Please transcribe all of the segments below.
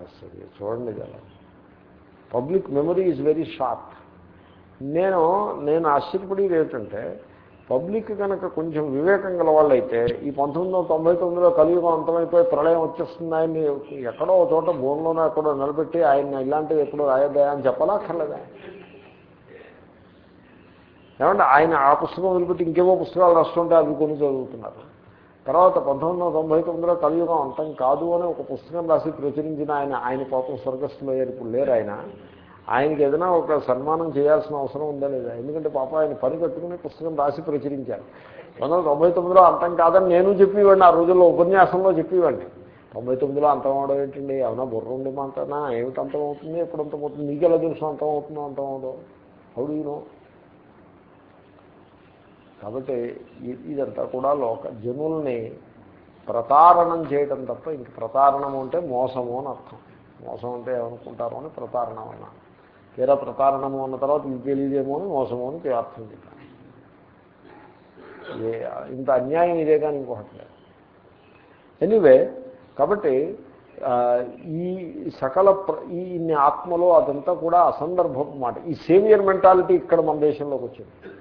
వస్తుంది చూడండి కదా public memory is very short నేను నేను ఆశ్చర్యపడేది ఏమిటంటే పబ్లిక్ కనుక కొంచెం వివేకం గల వాళ్ళైతే ఈ పంతొమ్మిది వందల తొంభై తొమ్మిదిలో కలియుగం అంతమైపోయి ప్రళయం వచ్చేస్తుంది ఆయన్ని ఎక్కడో చోట భూమిలోనో ఎక్కడో నిలబెట్టి ఆయన ఇలాంటివి ఎప్పుడో రాయద్దా అని చెప్పాలా ఏమంటే ఆయన ఆ పుస్తకం వదిలిపెట్టి ఇంకేవో పుస్తకాలు రాస్తుంటే అవి కొన్ని చదువుతున్నారు. తర్వాత పంతొమ్మిది వందల తొంభై తొమ్మిదిలో కలియుగం అంతం కాదు అని ఒక పుస్తకం రాసి ప్రచురించిన ఆయన ఆయన పాపం స్వర్గస్థులు ఇప్పుడు లేరు ఆయన. ఆయనకి ఏదైనా ఒక సన్మానం చేయాల్సిన అవసరం ఉందా లేదా? ఎందుకంటే పాప ఆయన పని కట్టుకుని పుస్తకం రాసి ప్రచురించారు. పంతొమ్మిది వందల తొంభై తొమ్మిదిలో అంతం కాదని నేను చెప్పేవాడిని. ఆ రోజుల్లో ఉపన్యాసంలో చెప్పేవాడిని. తొంభై తొమ్మిదిలో అంతం అవడం ఏంటండి? అవునా బుర్ర ఉండి మాంతనా ఏమిటి అంతం అవుతుంది? ఎప్పుడు అంతం అవుతుంది? నీకెలా తెలుసు అంతం అవుతుందో అంతం అవదో? హౌడు కాబట్టి ఇదంతా కూడా లోక జనుల్ని ప్రతారణం చేయడం తప్ప ఇంక ప్రతారణం అంటే మోసము అని అర్థం. మోసం అంటే ఏమనుకుంటారు అని ప్రతారణం అన్న. తీరా ప్రతారణము అన్న తర్వాత ఇది తెలియదేమో అని మోసము అని అర్థం చెప్పాను ఇంత అన్యాయం ఇదే కానీ ఇంకొకటి లేదు. ఎనీవే కాబట్టి ఈ సకల ప్ర- ఈ ఇన్ని ఆత్మలో అదంతా కూడా అసందర్భపు మాట. ఈ సేవియర్ మెంటాలిటీ ఇక్కడ మన దేశంలోకి వచ్చింది.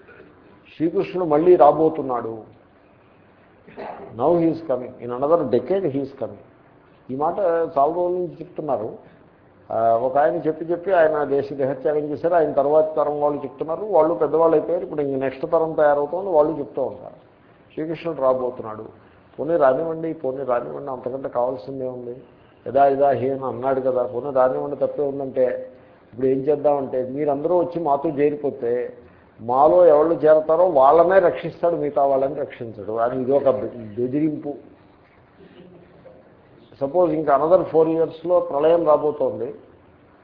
శ్రీకృష్ణుడు మళ్ళీ రాబోతున్నాడు. Now he's coming in another decade he's coming ఈ మాట చాలా రోజుల నుంచి చెప్తున్నారు. ఒక ఆయన చెప్పి చెప్పి ఆయన దేశ దేహత్యాగం చేశారు. ఆయన తర్వాత తరం వాళ్ళు చెప్తున్నారు. వాళ్ళు పెద్దవాళ్ళు అయిపోయారు. ఇప్పుడు ఇంక నెక్స్ట్ తరం తయారవుతుంది. వాళ్ళు చెప్తూ ఉంటారు. శ్రీకృష్ణుడు రాబోతున్నాడు. పోనీ రానివ్వండి పోనీ రానివ్వండి. అంతకంటే కావాల్సిందే ఉంది. యదా ఇదా హీ అని అన్నాడు కదా. పోనీ రానివ్వండి తప్పే ఉందంటే. ఇప్పుడు ఏం చేద్దామంటే మీరందరూ వచ్చి మాతో చేరిపోతే మాలో ఎవరు చేరతారో వాళ్ళనే రక్షిస్తాడు మిగతా వాళ్ళని రక్షించడు. అని ఇది ఒక బెదిరింపు. సపోజ్ ఇంకా అనదర్ ఫోర్ ఇయర్స్లో ప్రళయం రాబోతోంది.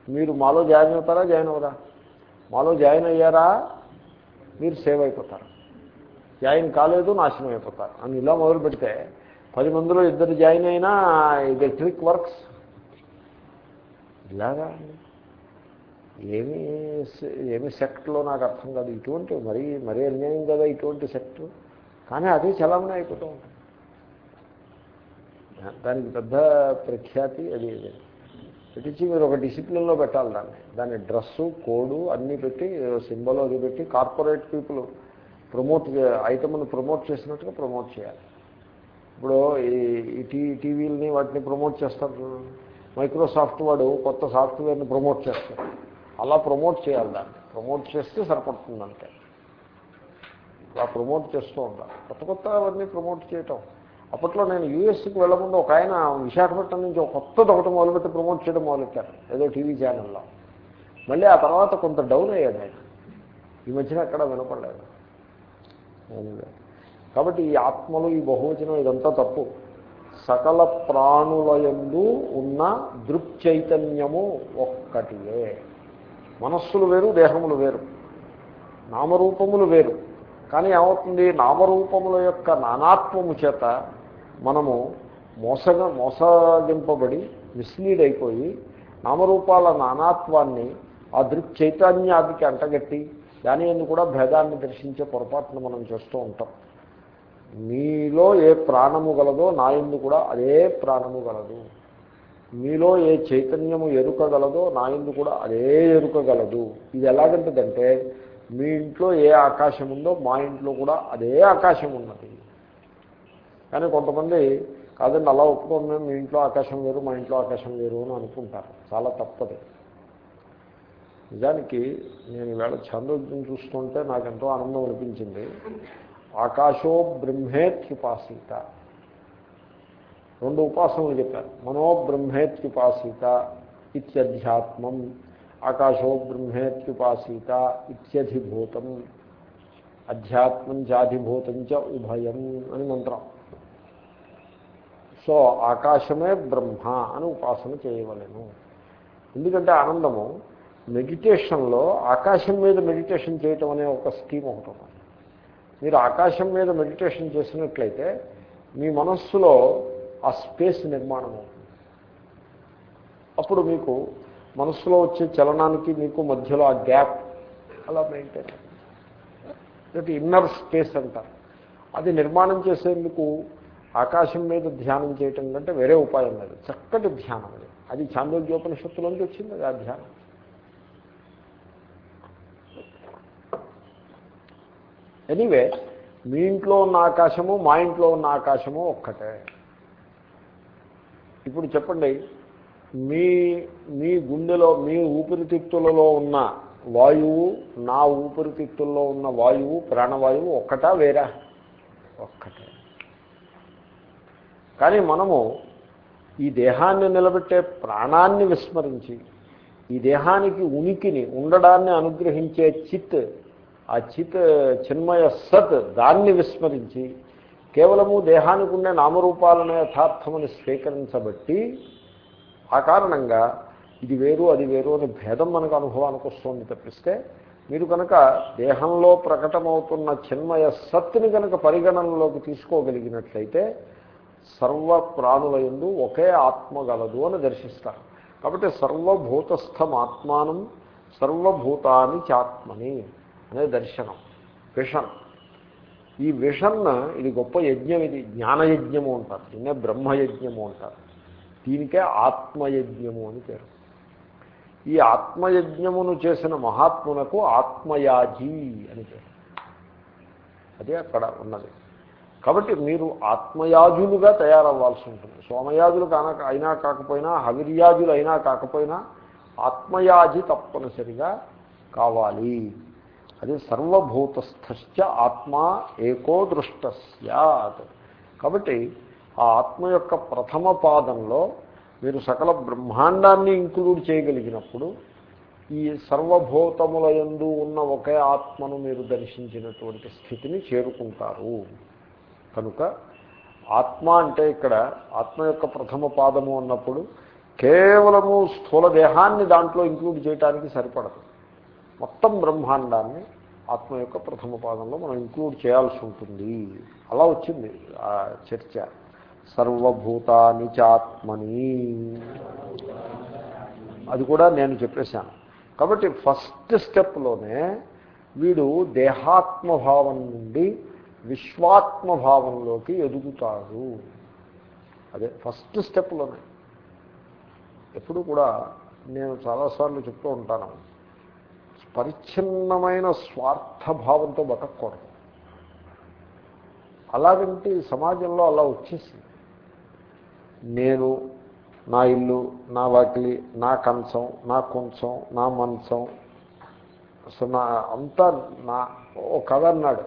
మీరు మాలో జాయిన్ అవుతారా జాయిన్ అవ్వరా? మాలో జాయిన్ అయ్యారా మీరు సేవ్ అయిపోతారు. జాయిన్ కాలేదు నాశనం అయిపోతారు. అని ఇలా మొదలు పెడితే పది మందిలో ఇద్దరు జాయిన్ అయినా ఇది ట్రిక్ వర్క్స్. ఇలాగా ఏమి ఏమి సెక్ట్లో నాకు అర్థం కాదు. ఇటువంటి మరీ మరీ అన్యాయం కదా ఇటువంటి సెక్ట్. కానీ అదే చలామణి అయిపోతూ ఉంటుంది. దానికి పెద్ద ప్రఖ్యాతి అది పెట్టించి మీరు ఒక డిసిప్లిన్లో పెట్టాలి దాన్ని. దాన్ని డ్రెస్సు కోడు అన్నీ పెట్టి సింబల్ అది పెట్టి కార్పొరేట్ పీపుల్ ప్రమోట్ ఐటమ్ని ప్రమోట్ చేసినట్టుగా ప్రమోట్ చేయాలి. ఇప్పుడు ఈ టీ టీవీలని వాటిని ప్రమోట్ చేస్తారు. మైక్రోసాఫ్ట్ వాడు కొత్త సాఫ్ట్వేర్ని ప్రమోట్ చేస్తారు అలా ప్రమోట్ చేయాలి దాన్ని. ప్రమోట్ చేస్తే సరిపడుతుంది అంతే. అలా ప్రమోట్ చేస్తూ ఉండాలి. కొత్త కొత్త అవన్నీ ప్రమోట్ చేయటం. అప్పట్లో నేను యూఎస్కి వెళ్ళకుండా ఒక ఆయన విశాఖపట్నం నుంచి ఒక కొత్తది ఒకటి మొదలుపెట్టి ప్రమోట్ చేయడం మొదలెట్టారు. ఏదో టీవీ ఛానల్లో. మళ్ళీ ఆ తర్వాత కొంత డౌన్ అయ్యాడు ఆయన. ఈ మధ్యన ఎక్కడ వినపడలేదు. కాబట్టి ఈ ఆత్మలు ఈ బహువచనం ఇదంతా తప్పు. సకల ప్రాణులయందు ఉన్న దృక్చైతన్యము ఒక్కటియే. మనస్సులు వేరు దేహములు వేరు. నామరూపములు వేరు. కానీ ఏమవుతుంది? నామరూపముల యొక్క నానాత్వము చేత మనము మోసగా మోసగింపబడి మిస్లీడ్ అయిపోయి నామరూపాల నానాత్వాన్ని ఆ దృక్ చైతన్యాదికి అంటగట్టి దాని ఎందు కూడా భేదాన్ని దర్శించే పొరపాటును మనం చేస్తూ ఉంటాం. మీలో ఏ ప్రాణము గలదో నా ఎందు కూడా అదే ప్రాణము గలదు. మీలో ఏ చైతన్యము ఎరుకగలదో నా ఇందు కూడా అదే ఎరుకగలదు. ఇది ఎలాగంటదంటే మీ ఇంట్లో ఏ ఆకాశం ఉందో మా ఇంట్లో కూడా అదే ఆకాశం ఉన్నది కానీ కొంతమంది కాదండి అలా ఒప్పుకోండి మేము మీ ఇంట్లో ఆకాశం వేరు మా ఇంట్లో ఆకాశం వేరు అని అనుకుంటారు. చాలా తప్పది. నిజానికి నేను ఈవేళ ఛందోగ్యం చూస్తుంటే నాకు ఎంతో ఆనందం అనిపించింది. ఆకాశో బ్రహ్మేత్యుపాసీత రెండు ఉపాసనలు చెప్పారు. మనోబ్రహ్మేత్యుపాసీత ఇత్యధ్యాత్మం ఆకాశో బ్రహ్మేత్యుపాసీత ఇత్యధిభూతం అధ్యాత్మం చాధిభూతం చ ఉభయం అని మంత్రం. సో ఆకాశమే బ్రహ్మ అని ఉపాసన చేయవలెను. ఎందుకంటే ఆనందము మెడిటేషన్లో ఆకాశం మీద మెడిటేషన్ చేయటం అనే ఒక స్కీమ్ ఒకటి మీరు ఆకాశం మీద మెడిటేషన్ చేసినట్లయితే మీ మనస్సులో ఆ స్పేస్ నిర్మాణం అవుతుంది. అప్పుడు మీకు మనసులో వచ్చే చలనానికి మీకు మధ్యలో ఆ గ్యాప్ అలా మెయింటైన్ దట్ ఇన్నర్ స్పేస్ అంటారు. అది నిర్మాణం చేసేందుకు ఆకాశం మీద ధ్యానం చేయటం కంటే వేరే ఉపాయం లేదు. చక్కటి ధ్యానం అది. అది చాంద్రోగ్యోపనిషత్తులోంచి వచ్చింది అది ఆ ధ్యానం. ఎనీవే మీ ఇంట్లో ఉన్న ఆకాశము మా ఇంట్లో ఉన్న ఆకాశము ఒక్కటే. ఇప్పుడు చెప్పండి మీ మీ గుండెలో మీ ఊపిరితిత్తులలో ఉన్న వాయువు నా ఊపిరితిత్తుల్లో ఉన్న వాయువు ప్రాణవాయువు ఒక్కటా వేరా? ఒక్కటే. కానీ మనము ఈ దేహాన్ని నిలబెట్టే ప్రాణాన్ని విస్మరించి ఈ దేహానికి ఉనికిని ఉండడాన్ని అనుగ్రహించే చిత్ ఆ చిత్ చిన్మయ సత్ దాన్ని విస్మరించి కేవలము దేహానికి ఉండే నామరూపాలనే యథార్థమని స్వీకరించబట్టి ఆ కారణంగా ఇది వేరు అది వేరు అనే భేదం మనకు అనుభవానికి వస్తుంది తప్పిస్తే మీరు కనుక దేహంలో ప్రకటమవుతున్న చిన్మయ సత్తుని కనుక పరిగణనలోకి తీసుకోగలిగినట్లయితే సర్వ ప్రాణులయందు ఒకే ఆత్మ గలదు అని దర్శిస్తారు. కాబట్టి సర్వభూతస్థం ఆత్మానం సర్వభూతాని చాత్మని అనే దర్శనం విషన్. ఈ విషన్న ఇది గొప్ప యజ్ఞం ఇది జ్ఞానయజ్ఞము అంటారు. దీన్నే బ్రహ్మయజ్ఞము అంటారు. దీనికే ఆత్మయజ్ఞము అని పేరు. ఈ ఆత్మయజ్ఞమును చేసిన మహాత్మునకు ఆత్మయాజీ అని పేరు. అదే అక్కడ ఉన్నది. కాబట్టి మీరు ఆత్మయాజులుగా తయారవ్వాల్సి ఉంటుంది. సోమయాజులు కానక అయినా కాకపోయినా హవిర్యాజులు అయినా కాకపోయినా ఆత్మయాజి తప్పనిసరిగా కావాలి. అది సర్వభూతస్థశ్చ ఆత్మా ఏకో దృష్ట సత్ కాబట్టి ఆ ఆత్మ యొక్క ప్రథమ పాదంలో మీరు సకల బ్రహ్మాండాన్ని ఇంక్లూడ్ చేయగలిగినప్పుడు ఈ సర్వభూతముల యందు ఉన్న ఒకే ఆత్మను మీరు దర్శించినటువంటి స్థితిని చేరుకుంటారు. కనుక ఆత్మ అంటే ఇక్కడ ఆత్మ యొక్క ప్రథమ పాదము అన్నప్పుడు కేవలము స్థూల దేహాన్ని దాంట్లో ఇంక్లూడ్ చేయడానికి సరిపడదు. మొత్తం బ్రహ్మాండాన్ని ఆత్మ యొక్క ప్రథమ పాదంలో మనం ఇంక్లూడ్ చేయాల్సి ఉంటుంది. అలా వచ్చింది ఆ చర్చ. సర్వభూతాని చాత్మని. అది కూడా నేను చెప్పేశాను. కాబట్టి ఫస్ట్ స్టెప్లోనే వీడు దేహాత్మభావం నుండి విశ్వాత్మభావంలోకి ఎదుగుతాడు. అదే ఫస్ట్ స్టెప్లోనే. ఎప్పుడు కూడా నేను చాలాసార్లు చెప్తూ ఉంటాను. పరిచ్ఛిన్నమైన స్వార్థభావంతో బతకూడదు అలాగంటే సమాజంలో అలా వచ్చేసి నేను నా ఇల్లు నా వాకిలి నా కంచం నా కొంచెం నా మంచం సో నా అంతా నా ఓ కథ అన్నాడు.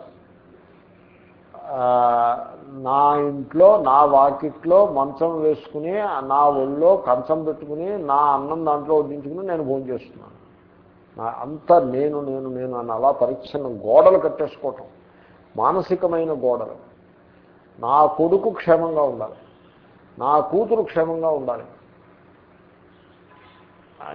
నా ఇంట్లో నా వాకిట్లో మంచం వేసుకుని నా ఒళ్ళో కంచం పెట్టుకుని నా అన్నం దాంట్లో వడ్డించుకుని నేను భోజనం చేస్తున్నాను నా అంతా నేను నేను నేను అని అలా పరిచ్ఛిన్న గోడలు కట్టేసుకోవటం. మానసికమైన గోడలు. నా కొడుకు క్షేమంగా ఉండాలి. నా కూతురు క్షేమంగా ఉండాలి.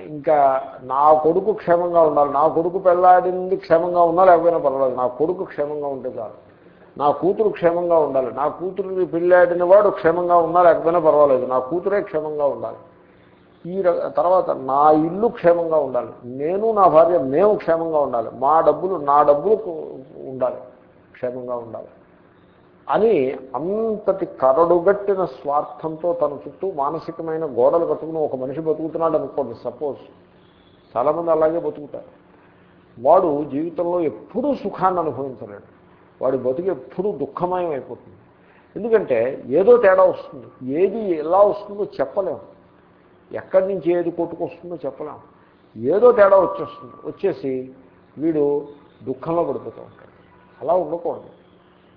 ఇంకా నా కొడుకు క్షేమంగా ఉండాలి. నా కొడుకు పెళ్ళాడింది క్షేమంగా ఉన్నా లేకపోయినా పర్వాలేదు. నా కొడుకు క్షేమంగా ఉంటే చాలు. నా కూతురు క్షేమంగా ఉండాలి. నా కూతురుని పెళ్ళాడిన వాడు క్షేమంగా ఉన్నా లేకపోయినా పర్వాలేదు. నా కూతురే క్షేమంగా ఉండాలి. ఈ తర్వాత నా ఇల్లు క్షేమంగా ఉండాలి. నేను నా భార్య మేము క్షేమంగా ఉండాలి. మా డబ్బులు నా డబ్బులు ఉండాలి. క్షేమంగా ఉండాలి. అని అంతటి కరడుగట్టిన స్వార్థంతో తన చుట్టూ మానసికమైన గోడలు కట్టుకుని ఒక మనిషి బతుకుతున్నాడు అనుకోండి. సపోజ్ చాలామంది అలాగే బతుకుతారు. వాడు జీవితంలో ఎప్పుడూ సుఖాన్ని అనుభవించలేడు. వాడి బతుకు ఎప్పుడూ దుఃఖమయం అయిపోతుంది. ఎందుకంటే ఏదో తేడా వస్తుంది. ఏది ఎలా వస్తుందో చెప్పలేము ఎక్కడి నుంచి ఏది కొట్టుకొస్తుందో చెప్పలేము ఏదో తేడా వచ్చేస్తుంది. వచ్చేసి వీడు దుఃఖంలో పడిపోతూ ఉంటాడు. అలా ఉండకూడదు.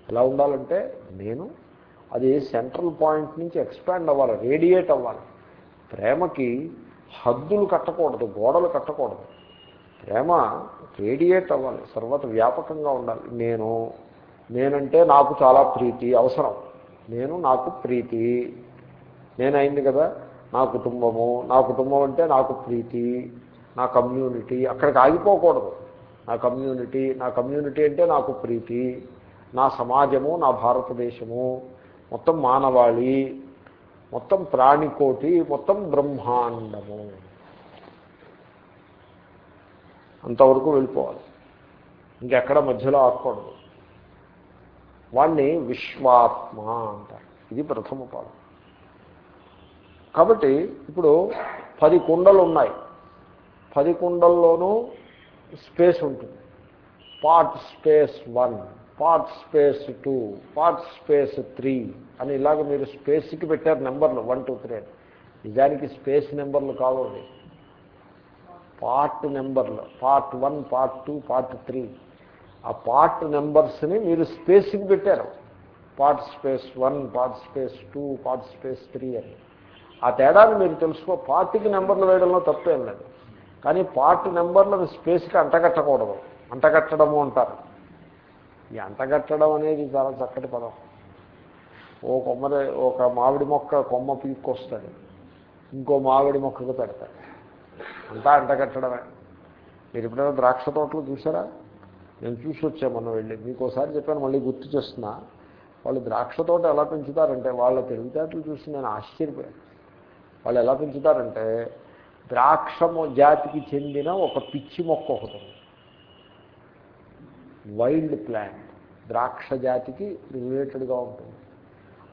ఎలా ఉండాలంటే నేను అది సెంట్రల్ పాయింట్ నుంచి ఎక్స్పాండ్ అవ్వాలి రేడియేట్ అవ్వాలి. ప్రేమకి హద్దులు కట్టకూడదు గోడలు కట్టకూడదు. ప్రేమ రేడియేట్ అవ్వాలి సర్వత వ్యాపకంగా ఉండాలి. నేను నేనంటే నాకు చాలా ప్రీతి అవసరం. నేను నాకు ప్రీతి. నేనైంది కదా నా కుటుంబము నా కుటుంబం అంటే నాకు ప్రీతి నా కమ్యూనిటీ అక్కడికి ఆగిపోకూడదు. నా కమ్యూనిటీ నా కమ్యూనిటీ అంటే నాకు ప్రీతి నా సమాజము నా భారతదేశము మొత్తం మానవాళి మొత్తం ప్రాణికోటి మొత్తం బ్రహ్మాండము. అంతవరకు వెళ్ళిపోవాలి. ఇంకెక్కడ మధ్యలో ఆకూడదు వాణ్ణి విశ్వాత్మ అంటారు. ఇది ప్రథమ పాదం. కాబట్టి ఇప్పుడు పది కుండలు ఉన్నాయి పది కుండల్లోనూ స్పేస్ ఉంటుంది. Part space one part space two part space three అని ఇలాగ మీరు స్పేస్కి పెట్టారు నెంబర్లు వన్ టూ త్రీ అని. నిజానికి స్పేస్ నెంబర్లు కావాలి పార్ట్ నెంబర్లు part one part two part three. ఆ పార్ట్ నెంబర్స్ని మీరు స్పేస్కి పెట్టారు. Part space one part space two part space three అని. ఆ తేడాన్ని మీరు తెలుసుకో పార్టీకి నెంబర్లు వేయడంలో తప్పేం లేదు. కానీ పార్టీ నెంబర్లను స్పేస్కి అంటగట్టకూడదు. అంటగట్టడము అంటారు. ఈ అంటగట్టడం అనేది చాలా చక్కటి పదం. ఓ కొమ్మరి ఒక మామిడి మొక్క కొమ్మ పీక్కొస్తాడు. ఇంకో మామిడి మొక్కకు పెడతాడు. అంతా అంటగట్టడమే. మీరు ఎప్పుడైనా ద్రాక్ష తోటలు చూసారా? నేను చూసి వచ్చా మొన్న వెళ్ళి. మీకు ఒకసారి చెప్పాను మళ్ళీ గుర్తు చేస్తున్నా. వాళ్ళు ద్రాక్ష తోట ఎలా పెంచుతారంటే వాళ్ళ తెలివితేటలు చూసి నేను ఆశ్చర్యపోయాను. వాళ్ళు ఎలా పెంచుతారంటే ద్రాక్ష జాతికి చెందిన ఒక పిచ్చి మొక్క ఒకటి వైల్డ్ ప్లాంట్. ద్రాక్ష జాతికి రిలేటెడ్గా ఉంటుంది.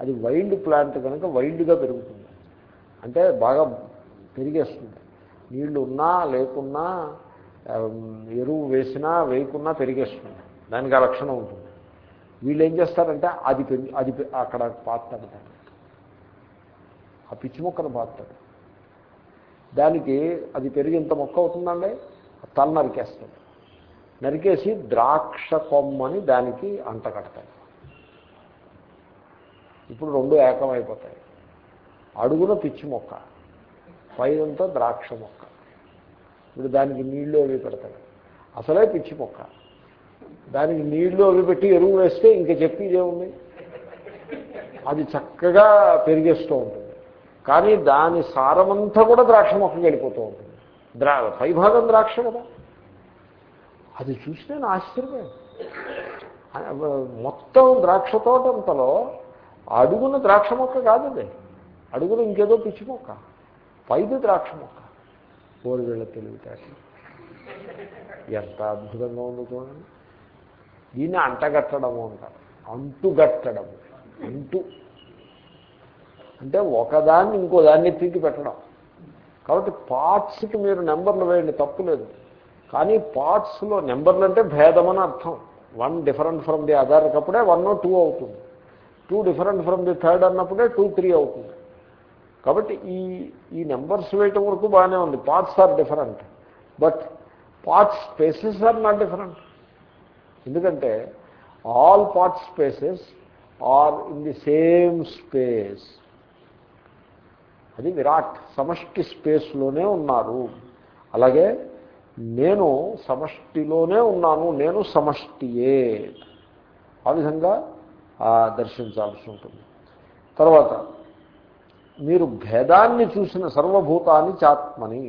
అది వైల్డ్ ప్లాంట్ కనుక వైల్డ్గా పెరుగుతుంది. అంటే బాగా పెరిగేస్తుంది. నీళ్ళు ఉన్నా లేకున్నా ఎరువు వేసినా వేయకున్నా పెరిగేస్తుంది. దానికి ఆ లక్షణం ఉంటుంది. వీళ్ళు ఏం చేస్తారంటే అది అది అక్కడ పాతాడు ఆ పిచ్చి మొక్కను బాగుతాడు దానికి అది పెరిగి ఇంత మొక్క అవుతుందండి? తల నరికేస్తాడు నరికేసి ద్రాక్ష కొమ్మని దానికి అంట కడతాడు. ఇప్పుడు రెండు ఏకమైపోతాయి. అడుగున పిచ్చి మొక్క పైనంతా ద్రాక్ష మొక్క. ఇప్పుడు దానికి నీళ్ళు అవి పెడతాడు. అసలే పిచ్చి మొక్క. దానికి నీళ్ళు అవి పెట్టి ఎరువు వేస్తే ఇంకా చెప్పేదేముంది? అది చక్కగా పెరిగేస్తూ ఉంటుంది. కానీ దాని సారమంతా కూడా ద్రాక్ష మొక్కకి వెళ్ళిపోతూ ఉంటుంది. ద్రా పైభాగం ద్రాక్ష కదా. అది చూసి నేను ఆశ్చర్యమే మొత్తం ద్రాక్ష తోటంతలో అడుగున ద్రాక్ష మొక్క కాదు అది. అడుగున ఇంకేదో పిచ్చి మొక్క. పైది ద్రాక్ష మొక్క కోరి వీళ్ళ తెలివితేట ఎంత అద్భుతంగా ఉందో చూడండి. దీన్ని అంటగట్టడము అంటారు. అంటుగట్టడము. అంటు అంటే ఒకదాన్ని ఇంకో దాన్ని తిరిగి పెట్టడం. కాబట్టి పార్ట్స్కి మీరు నెంబర్లు వేయండి తప్పు లేదు. కానీ పార్ట్స్లో నెంబర్లు అంటే భేదం అర్థం. One different from the other అప్పుడే వన్ టూ అవుతుంది. Two different from the third అన్నప్పుడే టూ త్రీ అవుతుంది. కాబట్టి ఈ ఈ నెంబర్స్ వేయటం వరకు బాగానే ఉంది. Parts are different but parts spaces are not different ఎందుకంటే all part spaces are in the same space అది విరాట్ సమష్టి స్పేస్లోనే ఉన్నారు. అలాగే నేను సమష్టిలోనే ఉన్నాను నేను సమష్టియే. ఆ విధంగా దర్శించాల్సి ఉంటుంది. తర్వాత మీరు భేదాన్ని చూసిన సర్వభూతాన్ని చాత్మని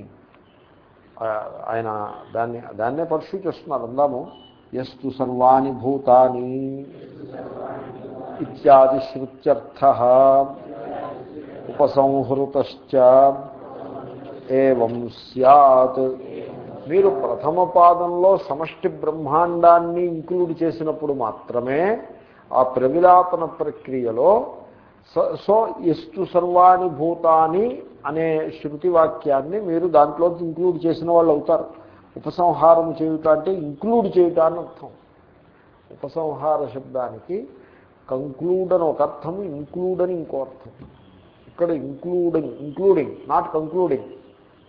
ఆయన దాన్ని దాన్నే పర్సూ చేస్తున్నారు అందాము ఎస్తు సర్వాణి భూతాని ఇత్యాది శృత్యర్థ. ఉపసంహృత ఏం సత్ మీరు ప్రథమ పాదంలో సమష్టి బ్రహ్మాండాన్ని ఇంక్లూడ్ చేసినప్పుడు మాత్రమే ఆ ప్రవిలాపన ప్రక్రియలో సో ఎస్తు సర్వాణి భూతాని అనే శృతి వాక్యాన్ని మీరు దాంట్లో ఇంక్లూడ్ చేసిన వాళ్ళు అవుతారు. ఉపసంహారం చేయుట అంటే ఇంక్లూడ్ చేయుట అని అర్థం. ఉపసంహార శబ్దానికి కంక్లూడ్ అని ఒక అర్థం ఇంక్లూడ్ అని ఇంకో అర్థం. ఇక్కడ including including not concluding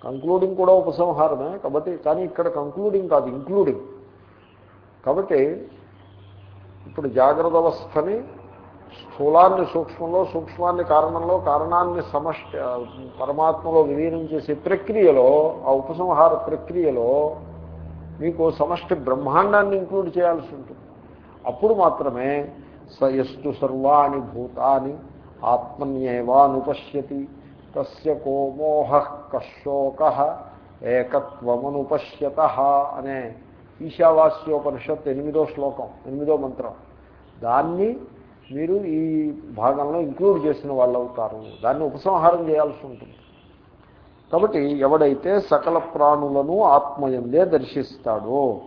concluding కూడా ఉపసంహారమే కాబట్టి కానీ ఇక్కడ కంక్లూడింగ్ కాదు ఇంక్లూడింగ్ కాబట్టి ఇప్పుడు జాగ్రత్త అవస్థని స్థూలాన్ని సూక్ష్మంలో సూక్ష్మాన్ని కారణంలో కారణాన్ని సమష్టి పరమాత్మలో విలీనం చేసే ప్రక్రియలో ఆ ఉపసంహార ప్రక్రియలో మీకు సమష్టి బ్రహ్మాండాన్ని ఇంక్లూడ్ చేయాల్సి ఉంటుంది. అప్పుడు మాత్రమే సయస్సు సర్వాణి భూతాని ఆత్మన్యేవానుపశ్యతి. తస్య కోమోహ కశోక ఏకత్వమనుపశ్యత అనే ఈశావాస్యోపనిషత్ ఎనిమిదో శ్లోకం ఎనిమిదో మంత్రం. దాన్ని మీరు ఈ భాగంలో ఇంక్లూడ్ చేసిన వాళ్ళు అవుతారు దాన్ని ఉపసంహారం చేయాల్సి ఉంటుంది. కాబట్టి ఎవడైతే సకల ప్రాణులను ఆత్మయందే దర్శిస్తాడో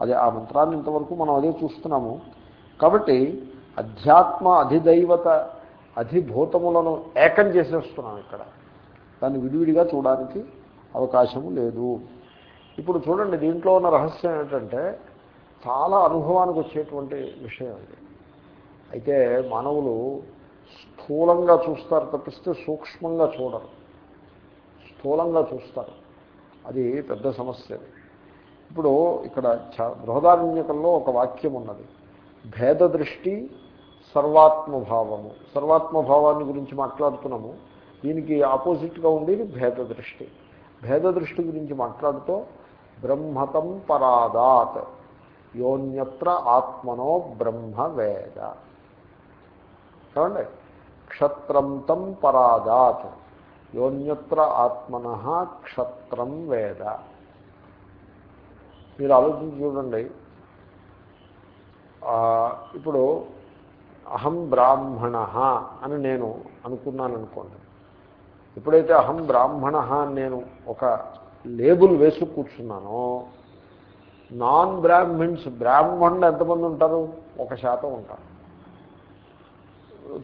అదే ఆ మంత్రాన్ని ఇంతవరకు మనం అదే చూస్తున్నాము. కాబట్టి అధ్యాత్మ అధిదైవత అధిభూతములను ఏకం చేసేస్తున్నాం ఇక్కడ. దాన్ని విడివిడిగా చూడడానికి అవకాశము లేదు. ఇప్పుడు చూడండి దీంట్లో ఉన్న రహస్యం ఏంటంటే చాలా అనుభవానికి వచ్చేటువంటి విషయం ఇది. అయితే మానవులు స్థూలంగా చూస్తారు తప్పిస్తే సూక్ష్మంగా చూడరు. స్థూలంగా చూస్తారు. అది పెద్ద సమస్య. ఇప్పుడు ఇక్కడ చ బృహదారణ్యకంలో ఒక వాక్యం ఉన్నది. భేద దృష్టి సర్వాత్మభావము. సర్వాత్మభావాన్ని గురించి మాట్లాడుతున్నాము. దీనికి ఆపోజిట్గా ఉండేది భేద దృష్టి భేద దృష్టి గురించి మాట్లాడుతూ బ్రహ్మతం పరాదాత్. యోన్యత్ర ఆత్మనో బ్రహ్మ వేద ఏమండి? క్షత్రం తం పరాదాత్. యోన్యత్ర ఆత్మన క్షత్రం వేద. మీరు ఆలోచించి చూడండి. ఇప్పుడు అహం బ్రాహ్మణ అని నేను అనుకున్నాను అనుకోండి ఎప్పుడైతే అహం బ్రాహ్మణ అని నేను ఒక లేబుల్ వేసి కూర్చున్నానో నాన్ బ్రాహ్మిన్స్ బ్రాహ్మణులు ఎంతమంది ఉంటారు? ఒక శాతం ఉంటారు.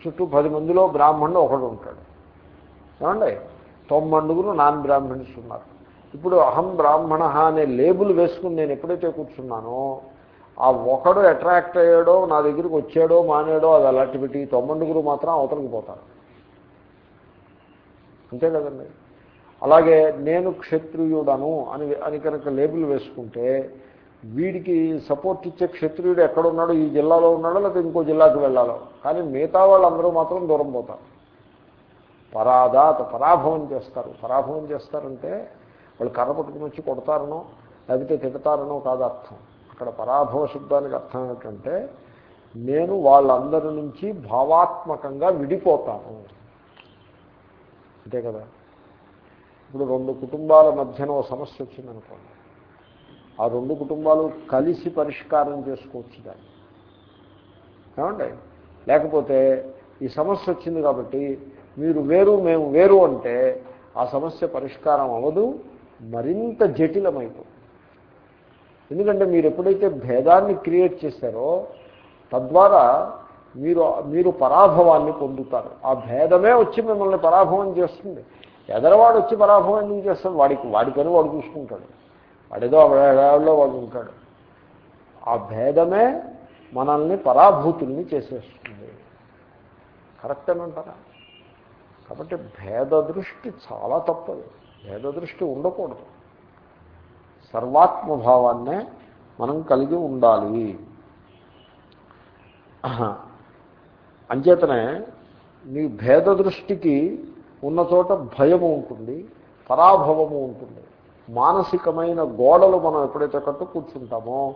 చుట్టూ పది మందిలో బ్రాహ్మణుడు ఒకడు ఉంటాడు. ఏమండి? తొమ్మండుగురు నాన్ బ్రాహ్మణ్స్ ఉన్నారు. ఇప్పుడు అహం బ్రాహ్మణ అనే లేబుల్ వేసుకుని నేను ఎప్పుడైతే కూర్చున్నానో ఆ ఒకడు అట్రాక్ట్ అయ్యాడో నా దగ్గరికి వచ్చాడో మానేడో అది అలాంటి పెట్టి తొమ్మండుగురు మాత్రం అవతలకి పోతారు. అంతే కదండి? అలాగే నేను క్షత్రియుడను అని అని కనుక లేబుల్ వేసుకుంటే వీడికి సపోర్ట్ ఇచ్చే క్షత్రియుడు ఎక్కడున్నాడో ఈ జిల్లాలో ఉన్నాడో లేకపోతే ఇంకో జిల్లాకు వెళ్ళాలో. కానీ మిగతా వాళ్ళందరూ మాత్రం దూరం పోతారు. పరాదాత పరాభవం చేస్తారు. పరాభవం చేస్తారంటే వాళ్ళు కర్ర పట్టుకుని వచ్చి కొడతారనో లేకపోతే తిడతారనో కాదు అర్థం. అక్కడ పరాభవ శబ్దానికి అర్థం ఏమిటంటే నేను వాళ్ళందరి నుంచి భావాత్మకంగా విడిపోతాను. అంతే కదా? ఇప్పుడు రెండు కుటుంబాల మధ్యన ఓ సమస్య వచ్చిందనుకోండి. ఆ రెండు కుటుంబాలు కలిసి పరిష్కారం చేసుకోవచ్చు దాన్ని. ఏమండి? లేకపోతే ఈ సమస్య వచ్చింది కాబట్టి మీరు వేరు మేము వేరు అంటే ఆ సమస్య పరిష్కారం అవ్వదు మరింత జటిలమైపోతుంది. ఎందుకంటే మీరు ఎప్పుడైతే భేదాన్ని క్రియేట్ చేశారో తద్వారా మీరు మీరు పరాభవాన్ని పొందుతారు. ఆ భేదమే వచ్చి మిమ్మల్ని పరాభవం చేస్తుంది. ఎదరవాడు వచ్చి పరాభవం ఎందుకు చేస్తాడు? వాడికి వాడి పని వాడు చూసుకుంటాడు. వాడేదో వేళలో వాడు ఉంటాడు. ఆ భేదమే మనల్ని పరాభూతుల్ని చేసేస్తుంది. కరెక్ట్ అంటారా? కాబట్టి భేద దృష్టి చాలా తప్పదు. భేద దృష్టి ఉండకూడదు. సర్వాత్మభావాన్నే మనం కలిగి ఉండాలి. అంచేతనే నీ భేద దృష్టికి ఉన్న చోట భయము ఉంటుంది పరాభవము ఉంటుంది. మానసికమైన గోడలు మనం ఎప్పుడైతే కట్టు కూర్చుంటామో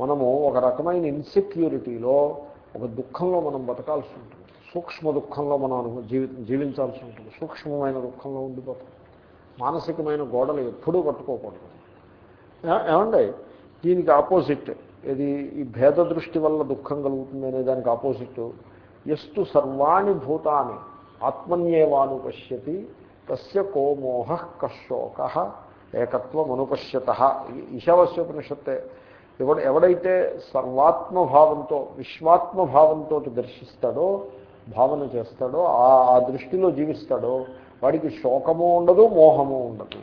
మనము ఒక రకమైన ఇన్సెక్యూరిటీలో ఒక దుఃఖంలో మనం బతకాల్సి ఉంటుంది. సూక్ష్మ దుఃఖంలో మనం జీవి జీవించాల్సి ఉంటుంది. సూక్ష్మమైన దుఃఖంలో ఉండిపోతాం. మానసికమైన గోడలు ఎప్పుడూ కట్టుకోకూడదు. ఏమండి? దీనికి ఆపోజిట్. ఇది ఈ భేద దృష్టి వల్ల దుఃఖం కలుగుతుంది అనే దానికి ఆపోజిట్. ఎస్తు సర్వాణి భూతాన్ని ఆత్మన్యేవాను పశ్యతి తస్య కోమోహ కశోక ఏకత్వం అనుపశ్యత ఈశావశ్యోపనిషత్తే ఎవడు ఎవడైతే సర్వాత్మభావంతో విశ్వాత్మభావంతో దర్శిస్తాడో భావన చేస్తాడో ఆ దృష్టిలో జీవిస్తాడో వాడికి శోకము ఉండదు మోహము ఉండదు.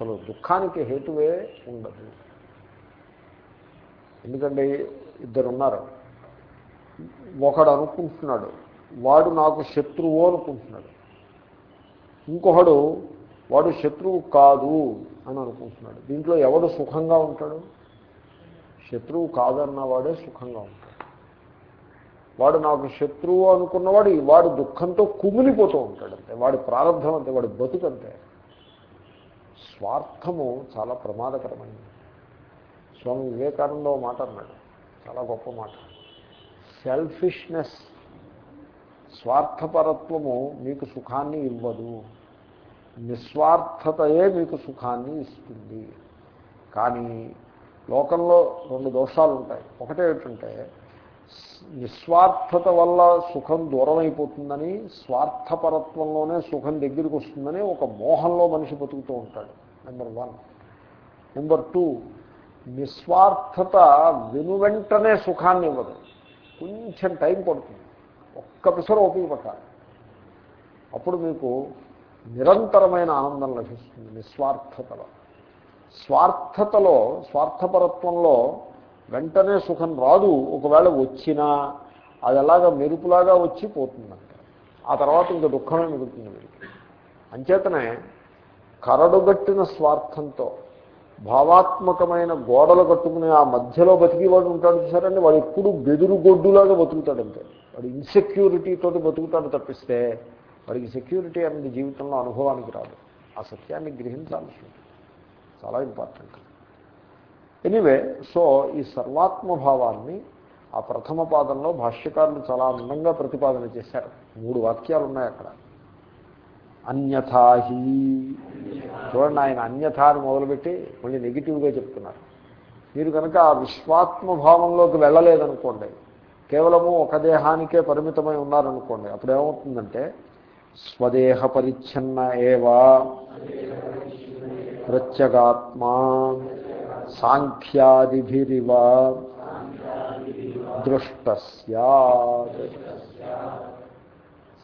అసలు దుఃఖానికి హేతువే ఉండదు. ఎందుకంటే ఇద్దరున్నారు. ఒకడు అనుకుంటున్నాడు వాడు నాకు శత్రువు అనుకుంటున్నాడు. ఇంకొకడు వాడు శత్రువు కాదు అని అనుకుంటున్నాడు. దీంట్లో ఎవడు సుఖంగా ఉంటాడు? శత్రువు కాదన్నవాడే సుఖంగా ఉంటాడు. వాడు నాకు శత్రువు అనుకున్నవాడు వాడు దుఃఖంతో కుమిలిపోతూ ఉంటాడు అంతే. వాడి ప్రారంభం అంతే వాడి బతుకంతే. స్వార్థము చాలా ప్రమాదకరమైనది స్వామి వివేకానంద మాట అన్నాడు. చాలా గొప్ప మాట. సెల్ఫిష్నెస్ స్వార్థపరత్వము మీకు సుఖాన్ని ఇవ్వదు. నిస్వార్థతయే మీకు సుఖాన్ని ఇస్తుంది. కానీ లోకంలో రెండు దోషాలు ఉంటాయి. ఒకటేమిటంటే నిస్వార్థత వల్ల సుఖం దూరం అయిపోతుందని స్వార్థపరత్వంలోనే సుఖం దగ్గరికి వస్తుందని ఒక మోహంలో మనిషి బతుకుతూ ఉంటాడు. Number one. నెంబర్ టూ నిస్వార్థత వెనువెంటనే సుఖాన్ని ఇవ్వదు. కొంచెం టైం పడుతుంది. ఒక్క పిసర ఉపయోగపడాలి అప్పుడు మీకు నిరంతరమైన ఆనందం లభిస్తుంది నిస్వార్థతలో. స్వార్థతలో స్వార్థపరత్వంలో వెంటనే సుఖం రాదు. ఒకవేళ వచ్చినా అది అలాగా మెరుపులాగా వచ్చి పోతుందంట. ఆ తర్వాత ఇంకా దుఃఖమే మిగులుతుంది వీడికి. అంచేతనే కరడుగట్టిన స్వార్థంతో భావాత్మకమైన గోడలు కట్టుకుని ఆ మధ్యలో బతికేవాడు ఉంటాడు చూసారండి వాడు ఎప్పుడు బెదురుగొడ్డులాగా బతుకుతాడంతే వాడు ఇన్సెక్యూరిటీతో బతుకుతాడు తప్పిస్తే వాడికి సెక్యూరిటీ అనేది జీవితంలో అనుభవానికి రాదు. ఆ సత్యాన్ని గ్రహించాల్సి చాలా ఇంపార్టెంట్ ఎనీవే సో ఈ సర్వాత్మభావాన్ని ఆ ప్రథమ పాదంలో భాష్యకారులు చాలా అందంగా ప్రతిపాదన చేశారు. మూడు వాక్యాలు ఉన్నాయి అక్కడ. అన్యథాహి చూడండి ఆయన అన్యథ మొదలుపెట్టి మళ్ళీ నెగిటివ్గా చెప్తున్నారు. మీరు కనుక ఆ విశ్వాత్మభావంలోకి వెళ్ళలేదనుకోండి కేవలము ఒక దేహానికే పరిమితమై ఉన్నారనుకోండి అప్పుడు ఏమవుతుందంటే స్వదేహ పరిచ్ఛిన్న ఏవా ప్రత్యగాత్మా సాంఖ్యాదిభిరివ దృష్ట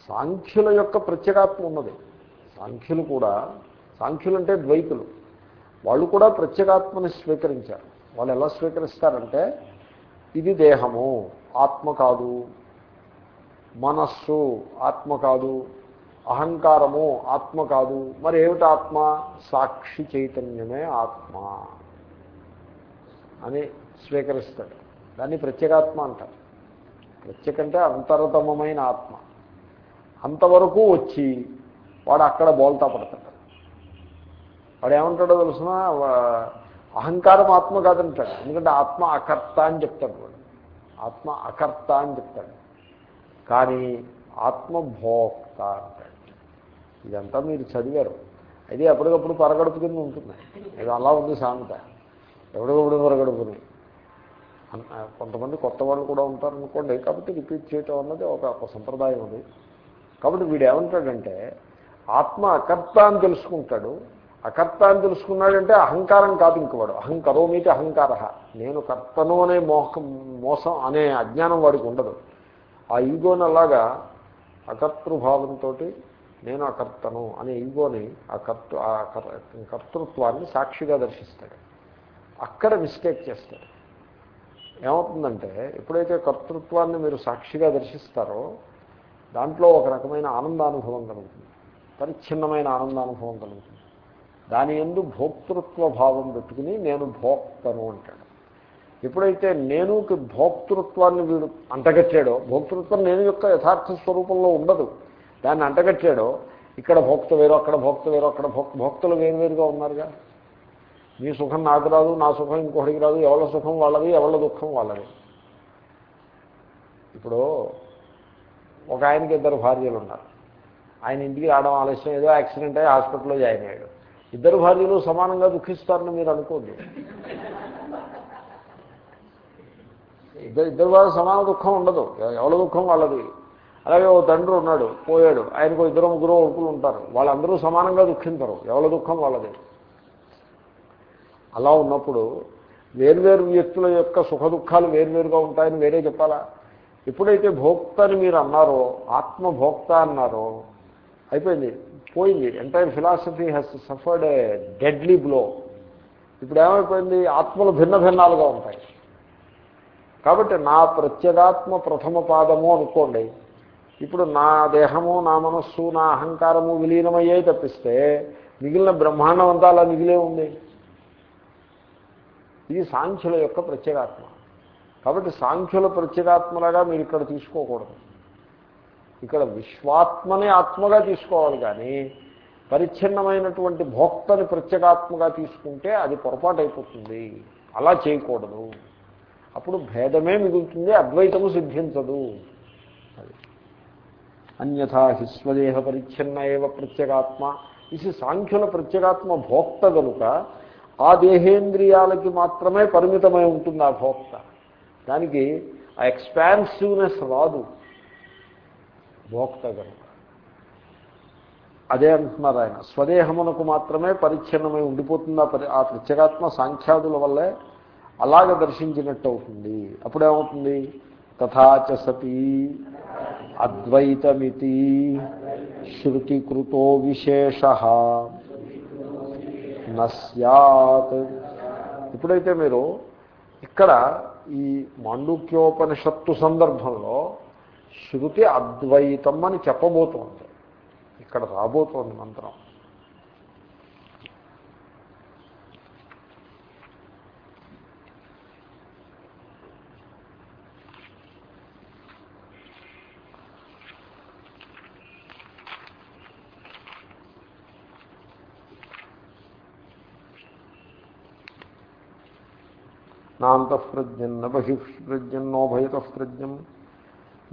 సాంఖ్యుల యొక్క ప్రత్యేగాత్మ ఉన్నది. సాంఖ్యులు కూడా సాంఖ్యులు అంటే ద్వైతులు. వాళ్ళు కూడా ప్రత్యేగాత్మని స్వీకరించారు. వాళ్ళు ఎలా స్వీకరిస్తారంటే ఇది దేహము ఆత్మ కాదు. మనస్సు ఆత్మ కాదు. అహంకారము ఆత్మ కాదు. మరి ఏమిటి ఆత్మ? సాక్షి చైతన్యమే ఆత్మ అని స్వీకరిస్తాడు. దాన్ని ప్రత్యేకాత్మ అంటారు. ప్రత్యేకంటే అంతరతమమైన ఆత్మ. అంతవరకు వచ్చి వాడు అక్కడ బోల్తా పడతాడు వాడు ఏమంటాడో తెలుసిన అహంకారం ఆత్మ కాదంటాడు. ఎందుకంటే ఆత్మ అకర్త అని చెప్తాడు వాడు. ఆత్మ అకర్త అని చెప్తాడు. కానీ ఆత్మభోక్త అంటాడు. ఇదంతా మీరు చదివారు. అయితే ఎప్పటికప్పుడు పరగడుపు కింద ఉంటుంది. ఇది అలా ఉంది సామెత. ఎప్పటికప్పుడు పరగడుపుని. కొంతమంది కొత్త వాళ్ళు కూడా ఉంటారనుకోండి. కాబట్టి రిపీట్ చేయటం అన్నది ఒక ఒక సంప్రదాయం అది. కాబట్టి వీడు ఏమంటాడంటే ఆత్మ అకర్త అని తెలుసుకుంటాడు. అకర్త అని తెలుసుకున్నాడంటే అహంకారం కాదు ఇంకవాడు. అహంకరోమిటి అహంకార. నేను కర్తను అనే మోహం మోసం అనే అజ్ఞానం వాడికి ఉండదు. ఆ ఈగోని అలాగా అకర్తృభావంతో నేను అకర్తను అనే ఈగోని ఆ కర్త ఆ కర్తృత్వాన్ని సాక్షిగా దర్శిస్తాడు. అక్కడ మిస్టేక్ చేస్తాడు. ఏమవుతుందంటే ఎప్పుడైతే కర్తృత్వాన్ని మీరు సాక్షిగా దర్శిస్తారో దాంట్లో ఒక రకమైన ఆనందానుభవం కలుగుతుంది. పరిచ్ఛిన్నమైన ఆనందానుభవం కలుగుతుంది. దాని ఎందు భోక్తృత్వ భావం పెట్టుకుని నేను భోక్తను అంటాడు. ఎప్పుడైతే నేనుకి భోక్తృత్వాన్ని వీడు అంటగచ్చాడో భోక్తృత్వం నేను యొక్క యథార్థ స్వరూపంలో ఉండదు దాన్ని అంటగచ్చాడో ఇక్కడ భోక్త వేరు అక్కడ భోక్త వేరు అక్కడ భోక్తలు వేరువేరుగా ఉన్నారుగా. నీ సుఖం నాకు రాదు నా సుఖం ఇంకొకటికి రాదు ఎవరి సుఖం వాళ్ళది ఎవరి దుఃఖం వాళ్ళది ఇప్పుడు ఒక ఆయనకి ఇద్దరు భార్యలు ఉన్నారు. ఆయన ఇంటికి రావడం ఆలస్యం. ఏదో యాక్సిడెంట్ అయ్యి హాస్పిటల్లో జాయిన్ అయ్యాడు. ఇద్దరు భార్యలు సమానంగా దుఃఖిస్తారని మీరు అనుకోండి ఇద్దరు ఇద్దరు వారు సమాన దుఃఖం ఉండదు. ఎవరి దుఃఖం వాళ్ళది. అలాగే ఓ తండ్రి ఉన్నాడు పోయాడు. ఆయనకు ఇద్దరు ముగ్గురు ఒడుకులు ఉంటారు. వాళ్ళందరూ సమానంగా దుఃఖించరు. ఎవరి దుఃఖం వాళ్ళది. అలా ఉన్నప్పుడు వేర్వేరు వ్యక్తుల యొక్క సుఖ దుఃఖాలు వేర్వేరుగా ఉంటాయని వేరే చెప్పాలా? ఎప్పుడైతే భోక్త అని మీరు అన్నారో ఆత్మభోక్త అన్నారో అయిపోయింది పోయింది. Entire philosophy has suffered a deadly blow ఇప్పుడు ఏమైపోయింది? ఆత్మలు భిన్న భిన్నాలుగా ఉంటాయి. కాబట్టి నా ప్రత్యేగాత్మ ప్రథమ పాదము అనుకోండి. ఇప్పుడు నా దేహము నా మనస్సు నా అహంకారము విలీనమయ్యే తప్పిస్తే మిగిలిన బ్రహ్మాండం అంతా అలా మిగిలే ఉంది. ఇది సాంఖ్యుల యొక్క ప్రత్యేగాత్మ. కాబట్టి సాంఖ్యుల ప్రత్యేగాత్మలాగా మీరు ఇక్కడ తీసుకోకూడదు. ఇక్కడ విశ్వాత్మని ఆత్మగా తీసుకోవాలి కానీ పరిచ్ఛిన్నమైనటువంటి భోక్తని ప్రత్యేకాత్మగా తీసుకుంటే అది పొరపాటు అయిపోతుంది అలా చేయకూడదు. అప్పుడు భేదమే మిగులుతుంది అద్వైతము సిద్ధించదు. అన్యథా హిస్వదేహ పరిచ్ఛిన్న ఏవ ప్రత్యేగాత్మ. ఇది సాంఖ్యుల ప్రత్యేగాత్మ భోక్త కనుక ఆ దేహేంద్రియాలకి మాత్రమే పరిమితమై ఉంటుంది ఆ భోక్త. దానికి ఆ ఎక్స్పాన్సివ్నెస్ రాదు. భోక్త కనుక అదే అంటున్నారు ఆయన. స్వదేహమునకు మాత్రమే పరిచ్ఛిన్నమై ఉండిపోతుంది ఆ పరి ఆ ప్రత్యేగాత్మ సాంఖ్యాదుల వల్లే అలాగ దర్శించినట్టు అవుతుంది అప్పుడేమవుతుంది తథాచ సతీ అద్వైతమితి శృతికృతో విశేష. నస్యాత్ ఇప్పుడైతే మీరు ఇక్కడ ఈ మాండుక్యోపనిషత్తు సందర్భంలో శృతి అద్వైతం అని చెప్పబోతోంది. ఇక్కడ రాబోతోంది మంత్రం. నాంతఃప్రజ్ఞం న నోభయతఃప్రజ్ఞం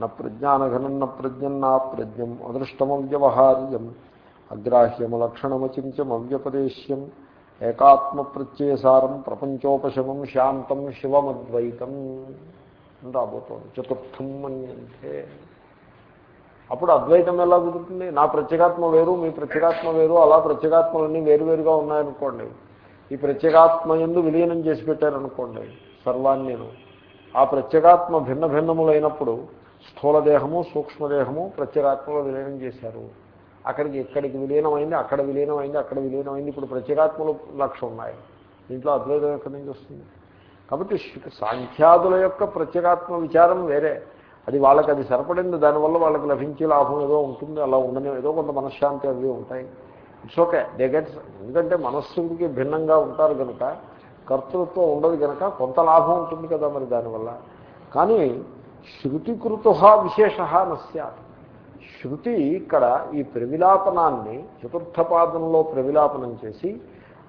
న ప్రజ్ఞానఘనం న ప్రజ్ఞం నా ప్రజ్ఞం అదృష్టమవ్యవహార్యం అగ్రాహ్యమలక్షణమచించమవ్యపదేశ్యం ఏకాత్మప్రత్యయసారం ప్రపంచోపశమం శాంతం శివమద్వైతం అని రాబోతోంది. చతుర్థం అంటే అప్పుడు అద్వైతం ఎలా కుదురుతుంది? నా ప్రత్యేగాత్మ వేరు మీ ప్రత్యేగాత్మ వేరు అలా ప్రత్యేగాత్మలన్నీ వేరువేరుగా ఉన్నాయనుకోండి. ఈ ప్రత్యేగాత్మ ఎందు విలీనం చేసి పెట్టారనుకోండి సర్వాన్నిను ఆ ప్రత్యేగాత్మ భిన్న భిన్నములైనప్పుడు స్థూలదేహము సూక్ష్మదేహము ప్రత్యేగాత్మలో విలీనం చేశారు. అక్కడికి ఎక్కడికి విలీనమైంది అక్కడ విలీనమైంది అక్కడ విలీనమైంది ఇప్పుడు ప్రత్యేగాత్మలు లక్ష ఉన్నాయి. దీంట్లో అద్వైతం ఎక్కడి నుంచి వస్తుంది? కాబట్టి సాంఖ్యాదుల యొక్క ప్రత్యేగాత్మ విచారం వేరే. అది వాళ్ళకి అది సరిపడింది దానివల్ల వాళ్ళకి లభించే లాభం ఏదో ఉంటుంది అలా ఉండని ఏదో కొంత మనశ్శాంతి అవి ఉంటాయి. ఇట్స్ ఓకే దే గెట్ ఎందుకంటే మనస్సుకి భిన్నంగా ఉంటారు కనుక కర్తృత్వం ఉండదు కనుక కొంత లాభం ఉంటుంది కదా మరి దానివల్ల. కానీ శృతికృత విశేష నస్యా శృతి ఇక్కడ ఈ ప్రవిలాపనాన్ని చతుర్థ పాదంలో ప్రవిలాపనం చేసి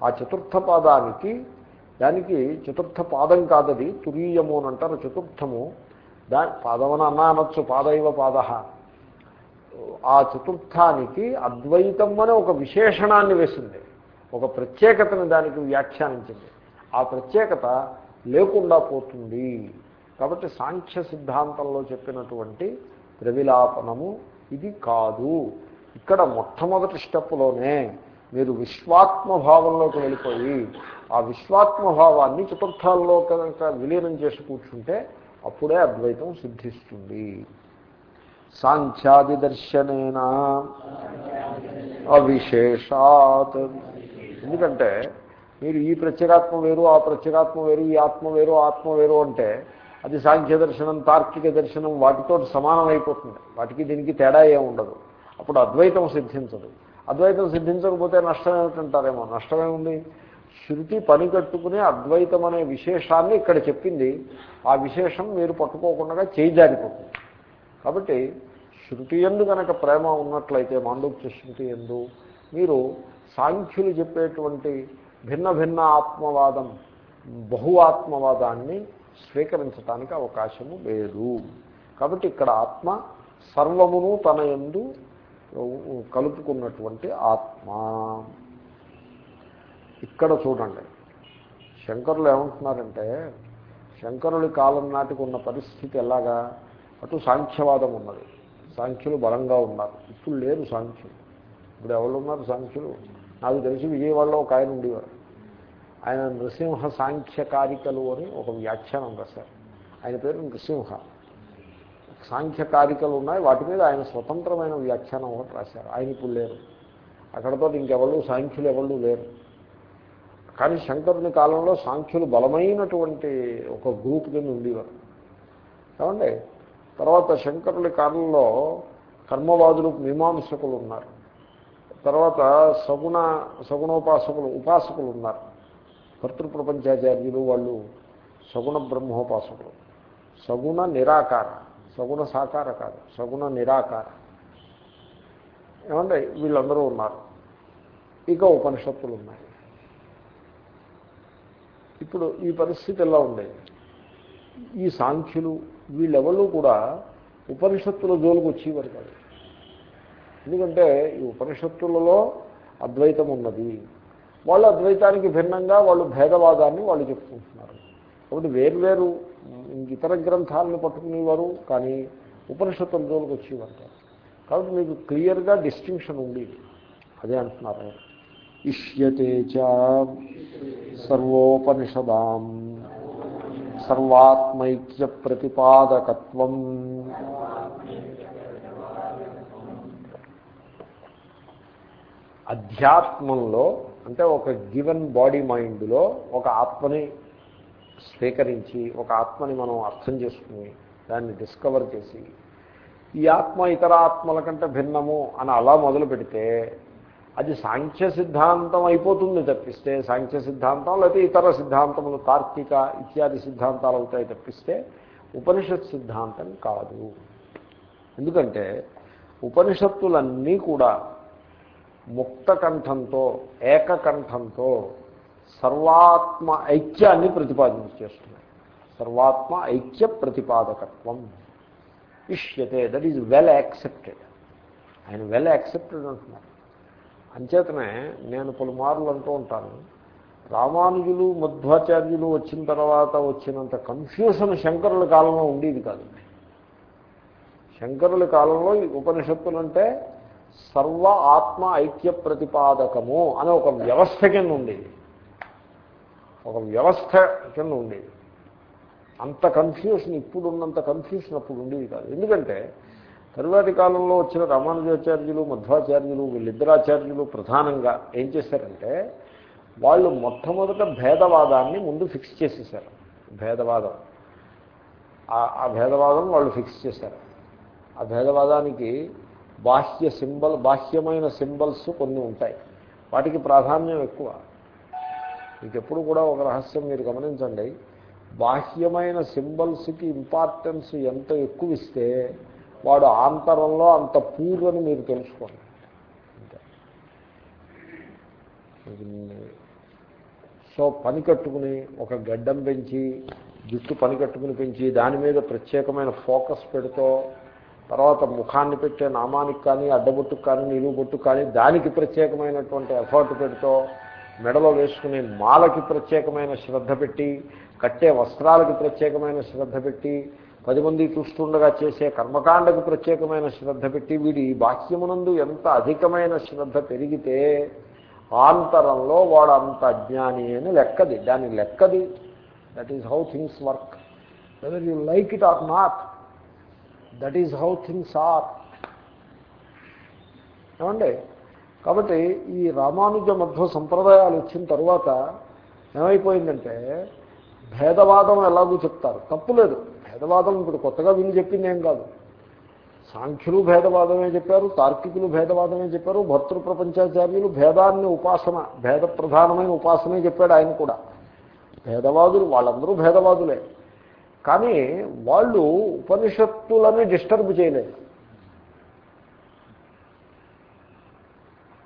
ఆ చతుర్థ పాదానికి దానికి చతుర్థ పాదం కాదది తురీయము అని అంటారు చతుర్థము. దా పాదమన అన్నా అనొచ్చు పాదైవ పాద. ఆ చతుర్థానికి అద్వైతం అనే ఒక విశేషణాన్ని వేసింది. ఒక ప్రత్యేకతను దానికి వ్యాఖ్యానించింది. ఆ ప్రత్యేకత లేకుండా పోతుంది. కాబట్టి సాంఖ్య సిద్ధాంతంలో చెప్పినటువంటి ప్రవిలాపనము ఇది కాదు. ఇక్కడ మొట్టమొదటి స్టెప్లోనే మీరు విశ్వాత్మభావంలోకి వెళ్ళిపోయి ఆ విశ్వాత్మభావాన్ని చతుర్థాల్లో కనుక విలీనం చేసి కూర్చుంటే అప్పుడే అద్వైతం సిద్ధిస్తుంది. సాంఖ్యాది దర్శనేనా అవిశేషాత్. ఎందుకంటే మీరు ఈ ప్రత్యేగాత్మ వేరు ఆ ప్రత్యేగాత్మ వేరు ఈ ఆత్మ వేరు ఆత్మ వేరు అంటే అది సాంఖ్య దర్శనం తార్కిక దర్శనం వాటితో సమానం అయిపోతుంది వాటికి దీనికి తేడా ఏమి ఉండదు. అప్పుడు అద్వైతం సిద్ధించదు. అద్వైతం సిద్ధించకపోతే నష్టం ఏమిటంటారేమో? నష్టమే ఉంది శృతి పని కట్టుకునే అద్వైతం అనే విశేషాన్ని ఇక్కడ చెప్పింది. ఆ విశేషం మీరు పట్టుకోకుండా చేయిజారిపోతుంది కాబట్టి శృతి ఎందు కనుక ప్రేమ ఉన్నట్లయితే మాండూక్య శృతి ఎందు మీరు సాంఖ్యులు చెప్పేటువంటి భిన్న భిన్న ఆత్మవాదం బహు ఆత్మవాదాన్ని స్వీకరించడానికి అవకాశము లేదు. కాబట్టి ఇక్కడ ఆత్మ సర్వమును తన ఎందు కలుపుకున్నటువంటి ఆత్మ. ఇక్కడ చూడండి. శంకరులు ఏమంటున్నారంటే శంకరుడి కాలం నాటికి ఉన్న పరిస్థితి ఎలాగా? అటు సాంఖ్యవాదం ఉన్నది. సాంఖ్యులు బలంగా ఉన్నారు. ఇప్పుడు లేరు సాంఖ్యులు. ఇప్పుడు ఎవరు ఉన్నారు సాంఖ్యులు? నాకు తెలిసి విజయవాడలో ఒక ఆయన ఉండేవారు. ఆయన నృసింహ సాంఖ్యకారికలు అని ఒక వ్యాఖ్యానం రాశారు. ఆయన పేరు నృసింహ. సాంఖ్యకారికలు ఉన్నాయి వాటి మీద ఆయన స్వతంత్రమైన వ్యాఖ్యానం ఒకటి రాశారు. ఆయన ఇప్పుడు లేరు. అక్కడతో ఇంకెవరు సాంఖ్యులు ఎవరు లేరు. కానీ శంకరుని కాలంలో సాంఖ్యులు బలమైనటువంటి ఒక గ్రూప్ కింద ఉండేవారు. ఏమండి? తర్వాత శంకరుని కాలంలో కర్మవాదులు మీమాంసకులు ఉన్నారు. తర్వాత సగుణ సగుణోపాసకులు ఉపాసకులు ఉన్నారు. కర్తృప్రపంచాచార్యులు వాళ్ళు సగుణ బ్రహ్మోపాసకులు. సగుణ నిరాకార సగుణ సాకార కాదు సగుణ నిరాకార. ఏమంటే వీళ్ళందరూ ఉన్నారు. ఇక ఉపనిషత్తులు ఉన్నాయి. ఇప్పుడు ఈ పరిస్థితి ఎలా ఉండేది? ఈ సాంఖ్యులు వీళ్ళెవరూ కూడా ఉపనిషత్తుల జోలికి వచ్చేవారు కాదు. ఎందుకంటే ఈ ఉపనిషత్తులలో అద్వైతం ఉన్నది వాళ్ళు అద్వైతానికి భిన్నంగా వాళ్ళు భేదవాదాన్ని వాళ్ళు చెప్పుకుంటున్నారు. కాబట్టి వేర్వేరు ఇతర గ్రంథాలను పట్టుకునేవారు కానీ ఉపనిషత్తుల రోజులకు వచ్చేవారు కాబట్టి మీకు క్లియర్గా డిస్టింక్షన్ ఉంది అదే అంటున్నారు ఇష్యతే సర్వోపనిషదాం. సర్వాత్మైక్య ప్రతిపాదకత్వం. అధ్యాత్మంలో అంటే ఒక గివెన్ బాడీ మైండ్లో ఒక ఆత్మని స్వీకరించి ఒక ఆత్మని మనం అర్థం చేసుకుని దాన్ని డిస్కవర్ చేసి ఈ ఆత్మ ఇతర ఆత్మల కంటే భిన్నము అని అలా మొదలు పెడితే అది సాంఖ్య సిద్ధాంతం అయిపోతుంది తప్పిస్తే సాంఖ్య సిద్ధాంతం లేకపోతే ఇతర సిద్ధాంతములు తార్కిక ఇత్యాది సిద్ధాంతాలు అవుతాయి తప్పిస్తే ఉపనిషత్ సిద్ధాంతం కాదు. ఎందుకంటే ఉపనిషత్తులన్నీ కూడా ముక్తకంఠంతో ఏకకంఠంతో సర్వాత్మ ఐక్యాన్ని ప్రతిపాదించేస్తున్నాయి సర్వాత్మ ఐక్య ప్రతిపాదకత్వం ఇష్యతే దట్ ఈజ్ వెల్ యాక్సెప్టెడ్ ఆయన వెల్ యాక్సెప్టెడ్ అంటున్నారు. అంచేతనే నేను పలుమార్లు అంటూ ఉంటాను రామానుజులు మధ్వాచార్యులు వచ్చిన తర్వాత వచ్చినంత కన్ఫ్యూషన్ శంకరుల కాలంలో ఉండేది కాదు. శంకరుల కాలంలో ఈ ఉపనిషత్తులు అంటే సర్వ ఆత్మ ఐక్య ప్రతిపాదకము అనే ఒక వ్యవస్థ కింద ఉండేది. ఒక వ్యవస్థ కింద ఉండేది. అంత కన్ఫ్యూషన్ ఇప్పుడున్నంత కన్ఫ్యూషన్ అప్పుడు ఉండేది కాదు. ఎందుకంటే తరువాతి కాలంలో వచ్చిన రామానుజాచార్యులు మధ్వాచార్యులు వీళ్ళిద్దరాచార్యులు ప్రధానంగా ఏం చేశారంటే వాళ్ళు మొట్టమొదట భేదవాదాన్ని ముందు ఫిక్స్ చేసేసారు భేదవాదం. ఆ భేదవాదం వాళ్ళు ఫిక్స్ చేశారు. ఆ భేదవాదానికి బాహ్య సింబల్ బాహ్యమైన సింబల్స్ కొన్ని ఉంటాయి. వాటికి ప్రాధాన్యం ఎక్కువ. మీకు ఎప్పుడు కూడా ఒక రహస్యం మీరు గమనించండి. బాహ్యమైన సింబల్స్కి ఇంపార్టెన్స్ ఎంత ఎక్కువ ఇస్తే వాడు ఆంతరంలో అంత పూర్వని మీరు తెలుసుకోండి. సో పని కట్టుకుని ఒక గడ్డం పెంచి జుట్టు పని కట్టుకుని పెంచి దాని మీద ప్రత్యేకమైన ఫోకస్ పెడుతూ తర్వాత ముఖాన్ని పెట్టే నామానికి కానీ అడ్డబొట్టుకు కానీ నిలువు కానీ దానికి ప్రత్యేకమైనటువంటి ఎఫర్ట్ పెడుతూ మెడలో వేసుకునే మాలకి ప్రత్యేకమైన శ్రద్ధ పెట్టి కట్టే వస్త్రాలకి ప్రత్యేకమైన శ్రద్ధ పెట్టి పది మంది చూస్తుండగా చేసే కర్మకాండకు ప్రత్యేకమైన శ్రద్ధ పెట్టి వీడి బాహ్యమునందు ఎంత అధికమైన శ్రద్ధ పెరిగితే ఆంతరంలో వాడు అంత అజ్ఞాని అని లెక్కది. దాని లెక్కది. That is how things work whether you like it or not that is how things are. ఏమండి? కాబట్టి ఈ రామానుజ మధ్వ సంప్రదాయాలు వచ్చిన తర్వాత ఏమైపోయిందంటే భేదవాదం ఎలాగూ చెప్తారు. తప్పులేదు భేదవాదం ఇప్పుడు కొత్తగా వీళ్ళు చెప్పింది ఏం కాదు. సాంఖ్యులు భేదవాదమే చెప్పారు తార్కికులు భేదవాదమే చెప్పారు భర్తృ ప్రపంచాచార్యులు భేదాన్ని ఉపాసన భేద ప్రధానమైన ఉపాసనే చెప్పాడు ఆయన కూడా. భేదవాదులు వాళ్ళందరూ భేదవాదులే. కానీ వాళ్ళు ఉపనిషత్తులని డిస్టర్బ్ చేయలేదు.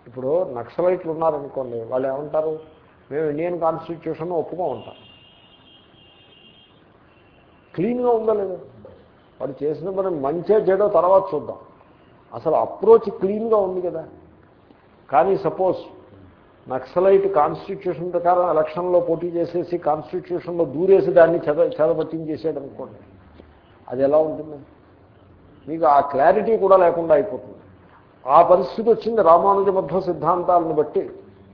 ఇప్పుడు నక్సలైట్లు ఉన్నారనుకోండి వాళ్ళు ఏమంటారు? మేము ఇండియన్ కాన్స్టిట్యూషన్ ఒప్పుగా ఉంటాం క్లీన్గా ఉందా లేదా? వాడు చేసిన పని మంచిగా చెడో తర్వాత చూద్దాం. అసలు అప్రోచ్ క్లీన్గా ఉంది కదా. కానీ సపోజ్ నక్సలైట్ కాన్స్టిట్యూషన్ ప్రకారం ఎలక్షన్లో పోటీ చేసేసి కాన్స్టిట్యూషన్లో దూరేసి దాన్ని చెద చెదపట్టించేసాడు అనుకోండి అది ఎలా ఉంటుంది? మీకు ఆ క్లారిటీ కూడా లేకుండా అయిపోతుంది. ఆ పరిస్థితి వచ్చింది రామానుజ మధ్వ సిద్ధాంతాలను బట్టి.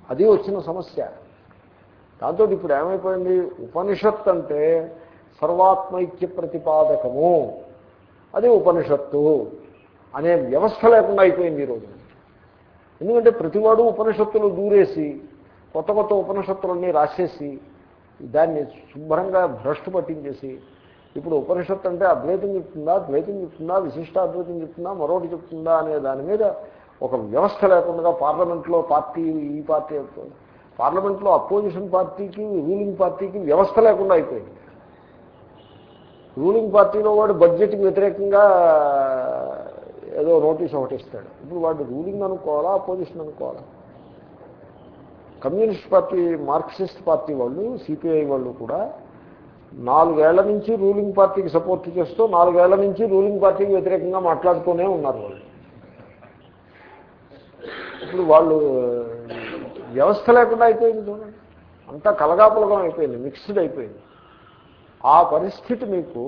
అది వచ్చిన సమస్య. దాంతో ఇప్పుడు ఏమైపోయింది? ఉపనిషత్ అంటే సర్వాత్మైక్య ప్రతిపాదకము. అది ఉపనిషత్తు అనే వ్యవస్థ లేకుండా అయిపోయింది ఈరోజు ఎందుకంటే ప్రతివాడు ఉపనిషత్తులు దూరేసి కొత్త కొత్త ఉపనిషత్తులన్నీ రాసేసి దాన్ని శుభ్రంగా భ్రష్టు పట్టించేసి ఇప్పుడు ఉపనిషత్తు అంటే అద్వైతం చెప్తుందా ద్వైతం చెప్తుందా విశిష్ట అద్వైతం చెప్తుందా మరొకటి చెప్తుందా అనే దాని మీద ఒక వ్యవస్థ లేకుండా పార్లమెంట్లో పార్టీ ఈ పార్టీ పార్లమెంట్లో అపోజిషన్ పార్టీకి రూలింగ్ పార్టీకి వ్యవస్థ లేకుండా అయిపోయింది. రూలింగ్ పార్టీలో వాడు బడ్జెట్కి వ్యతిరేకంగా ఏదో నోటీస్ ఒకటి ఇస్తాడు. ఇప్పుడు వాడు రూలింగ్ అనుకోవాలా అపోజిషన్ అనుకోవాలా? కమ్యూనిస్ట్ పార్టీ మార్క్సిస్ట్ పార్టీ వాళ్ళు సిపిఐ వాళ్ళు కూడా నాలుగేళ్ళ నుంచి రూలింగ్ పార్టీకి సపోర్ట్ చేస్తూ నాలుగేళ్ళ నుంచి రూలింగ్ పార్టీకి వ్యతిరేకంగా మాట్లాడుతూనే ఉన్నారు వాళ్ళు. ఇప్పుడు వాళ్ళు వ్యవస్థ లేకుండా అయిపోయింది చూడండి. అంతా కలగాపులగం అయిపోయింది మిక్స్డ్ అయిపోయింది. ఆ పరిస్థితి మీకు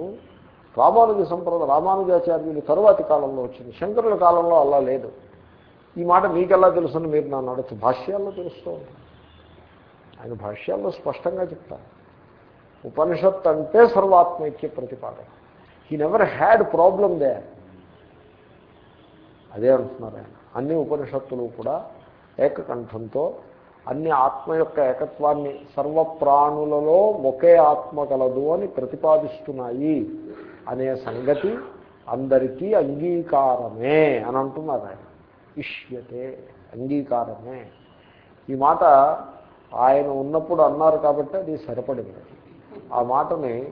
రామానుజ సంప్రద రామానుజాచార్యులు తరువాతి కాలంలో వచ్చింది శంకరుల కాలంలో అలా లేదు. ఈ మాట మీకెలా తెలుసుని మీరు నా నడచు భాష్యాల్లో తెలుస్తూ ఆయన భాష్యాల్లో స్పష్టంగా చెప్తారు. ఉపనిషత్ అంటే సర్వాత్మైక్య ప్రతిపాదన. He never had problem they అదే అంటున్నారు ఆయన. అన్ని ఉపనిషత్తులు కూడా ఏకకంఠంతో అన్ని ఆత్మ యొక్క ఏకత్వాన్ని సర్వ ప్రాణులలో ఒకే ఆత్మ కలదు అని ప్రతిపాదిస్తున్నాయి. అనే సంగతి అందరికీ అంగీకారమే అని అంటున్నారు ఆయన. ఇష్యతే అంగీకారమే. ఈ మాట ఆయన ఉన్నప్పుడు అన్నారు కాబట్టి అది సరిపడింది. ఆ మాటని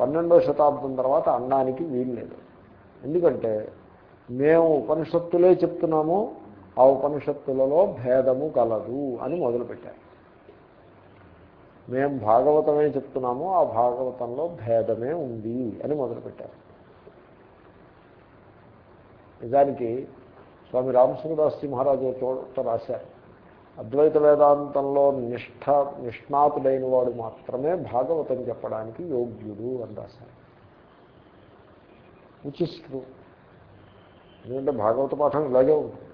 పన్నెండవ శతాబ్దం తర్వాత అన్నానికి వీల్లేదు. ఎందుకంటే మేము ఉపనిషత్తులే చెప్తున్నాము ఆ ఉపనిషత్తులలో భేదము కలదు అని మొదలుపెట్టారు. మేము భాగవతమే చెప్తున్నాము ఆ భాగవతంలో భేదమే ఉంది అని మొదలుపెట్టారు. నిజానికి స్వామి రామసుందరాశ్రీ మహారాజు చోట రాశారు. అద్వైత వేదాంతంలో నిష్ఠ నిష్ణాతుడైన వాడు మాత్రమే భాగవతం చెప్పడానికి యోగ్యుడు అని రాశారు. ఉచిస్తు ఎందుకంటే భాగవత పాఠం ఇలాగే ఉంటుంది.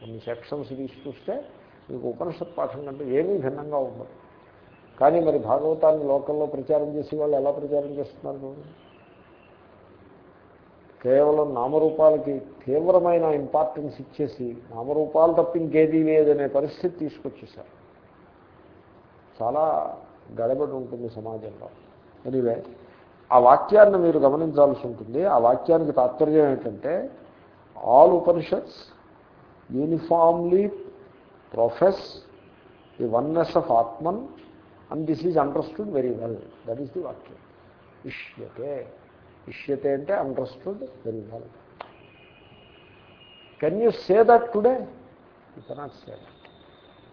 కొన్ని సెక్షన్స్ తీసి చూస్తే మీకు ఉపనిషత్ పాఠం కంటే ఏమీ భిన్నంగా ఉండదు. కానీ మరి భాగవతాన్ని లోకల్లో ప్రచారం చేసే వాళ్ళు ఎలా ప్రచారం చేస్తున్నారు కేవలం నామరూపాలకి తీవ్రమైన ఇంపార్టెన్స్ ఇచ్చేసి నామరూపాలు తప్ప ఇంకేదీ లేదనే పరిస్థితి తీసుకొచ్చేసారు చాలా గడబడి ఉంటుంది సమాజంలో. ఎనివే ఆ వాక్యాన్ని మీరు గమనించాల్సి ఉంటుంది. ఆ వాక్యానికి తాత్పర్యం ఏంటంటే all Upanishads uniformly profess the oneness of atman and this is understood very well that is the వాక్యం ఇష్యతే ఇష్యతే అంటే understood very well can you say that today you cannot say that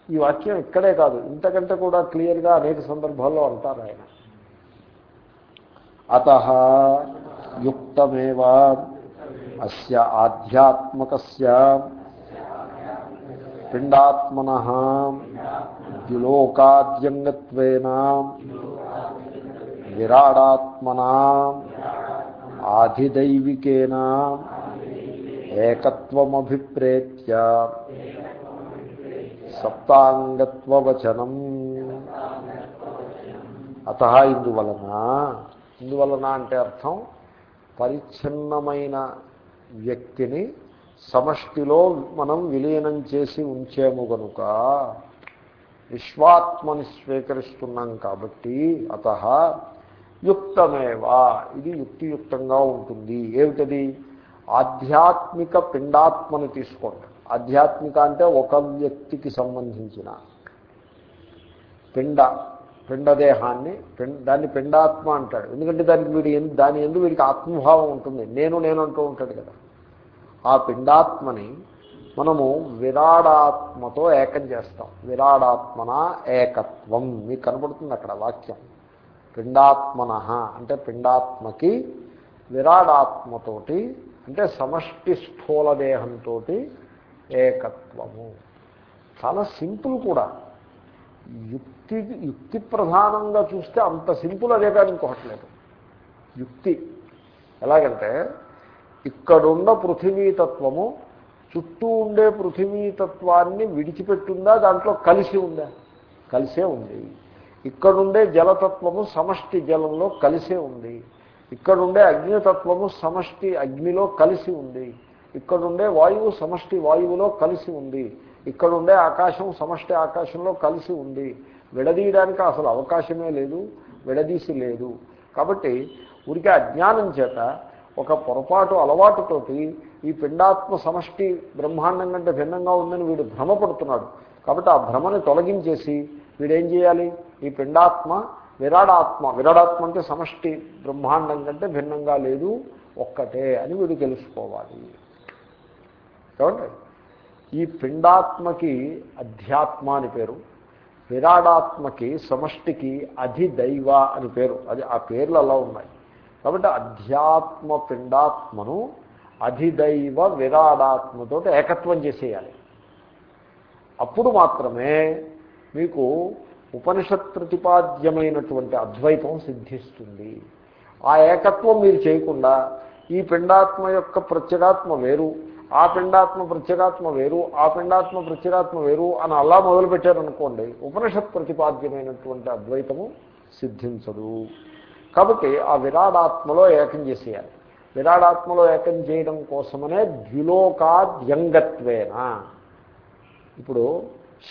ఈ వాక్యం ఇక్కడే కాదు. ఇంతకంటే కూడా క్లియర్గా అనేక సందర్భాల్లో అంటారు ఆయన. అత యుక్తమేవ అస్య ఆధ్యాత్మకస్య పిండాత్మన ద్యులోకాద్యంగత్వేన విరాడాత్మనా ఆధిదైవికేన ఏకత్వమభిప్రేత్య సప్తాంగత్వవచనం. అత ఇందువలన ఇందువలన అంటే అర్థం పరిచ్ఛిన్నమైన వ్యక్తిని సమష్టిలో మనం విలీనం చేసి ఉంచాము కనుక విశ్వాత్మని స్వీకరిస్తున్నాం కాబట్టి అత యుక్తమేవా. ఇది యుక్తియుక్తంగా ఉంటుంది. ఏమిటది? ఆధ్యాత్మిక పిండాత్మని తీసుకోండి. ఆధ్యాత్మిక అంటే ఒక వ్యక్తికి సంబంధించిన పిండ పిండదేహాన్ని దాన్ని పిండాత్మ అంటాడు. ఎందుకంటే దానికి వీడి దాని ఎందుకు వీడికి ఆత్మభావం ఉంటుంది. నేను నేను అంటూ ఉంటాడు కదా. ఆ పిండాత్మని మనము విరాడాత్మతో ఏకం చేస్తాం. విరాడాత్మన ఏకత్వం. మీకు కనపడుతుంది అక్కడ వాక్యం. పిండాత్మన అంటే పిండాత్మకి విరాడాత్మతోటి అంటే సమష్టి స్థూల దేహంతో ఏకత్వము. చాలా సింపుల్ కూడా. యుక్తి యుక్తి ప్రధానంగా చూస్తే అంత సింపుల్ అదే కానీ ఇంకొకట్లేదు యుక్తి. ఎలాగంటే ఇక్కడున్న పృథివీతత్వము చుట్టూ ఉండే పృథివీతత్వాన్ని విడిచిపెట్టుందా? దాంట్లో కలిసి ఉందా? కలిసే ఉంది. ఇక్కడుండే జలతత్వము సమష్టి జలంలో కలిసే ఉంది. ఇక్కడుండే అగ్నితత్వము సమష్టి అగ్నిలో కలిసి ఉంది. ఇక్కడుండే వాయువు సమష్టి వాయువులో కలిసి ఉంది. ఇక్కడుండే ఆకాశం సమష్టి ఆకాశంలో కలిసి ఉంది. విడదీయడానికి అసలు అవకాశమే లేదు విడదీసి లేదు. కాబట్టి ఊరికే అజ్ఞానం చేత ఒక పొరపాటు అలవాటుతోటి ఈ పిండాత్మ సమష్టి బ్రహ్మాండం కంటే భిన్నంగా ఉందని వీడు భ్రమపడుతున్నాడు. కాబట్టి ఆ భ్రమని తొలగించేసి వీడేం చేయాలి? ఈ పిండాత్మ విరాడాత్మ. విరాడాత్మ అంటే సమష్టి బ్రహ్మాండం కంటే భిన్నంగా లేదు ఒక్కటే అని వీడు తెలుసుకోవాలి. ఏమంటే ఈ పిండాత్మకి అధ్యాత్మ అని పేరు విరాడాత్మకి సమష్టికి అధిదైవ అని పేరు. అది ఆ పేర్లు అలా ఉన్నాయి. కాబట్టి అధ్యాత్మ పిండాత్మను అధిదైవ విరాడాత్మతో ఏకత్వం చేసేయాలి. అప్పుడు మాత్రమే మీకు ఉపనిషత్ ప్రతిపాద్యమైనటువంటి అద్వైతం సిద్ధిస్తుంది. ఆ ఏకత్వం మీరు చేయకుండా ఈ పిండాత్మ యొక్క ప్రత్యేగాత్మ వేరు ఆ పిండాత్మ ప్రత్యేగాత్మ వేరు ఆ పిండాత్మ ప్రత్యేగాత్మ వేరు అని అలా మొదలుపెట్టారనుకోండి ఉపనిషత్ ప్రతిపాద్యమైనటువంటి అద్వైతము సిద్ధించదు. కాబట్టి ఆ విరాడాత్మలో ఏకం చేసేయాలి. విరాడాత్మలో ఏకం చేయడం కోసమనే ద్విలోకాద్యంగత్వేన. ఇప్పుడు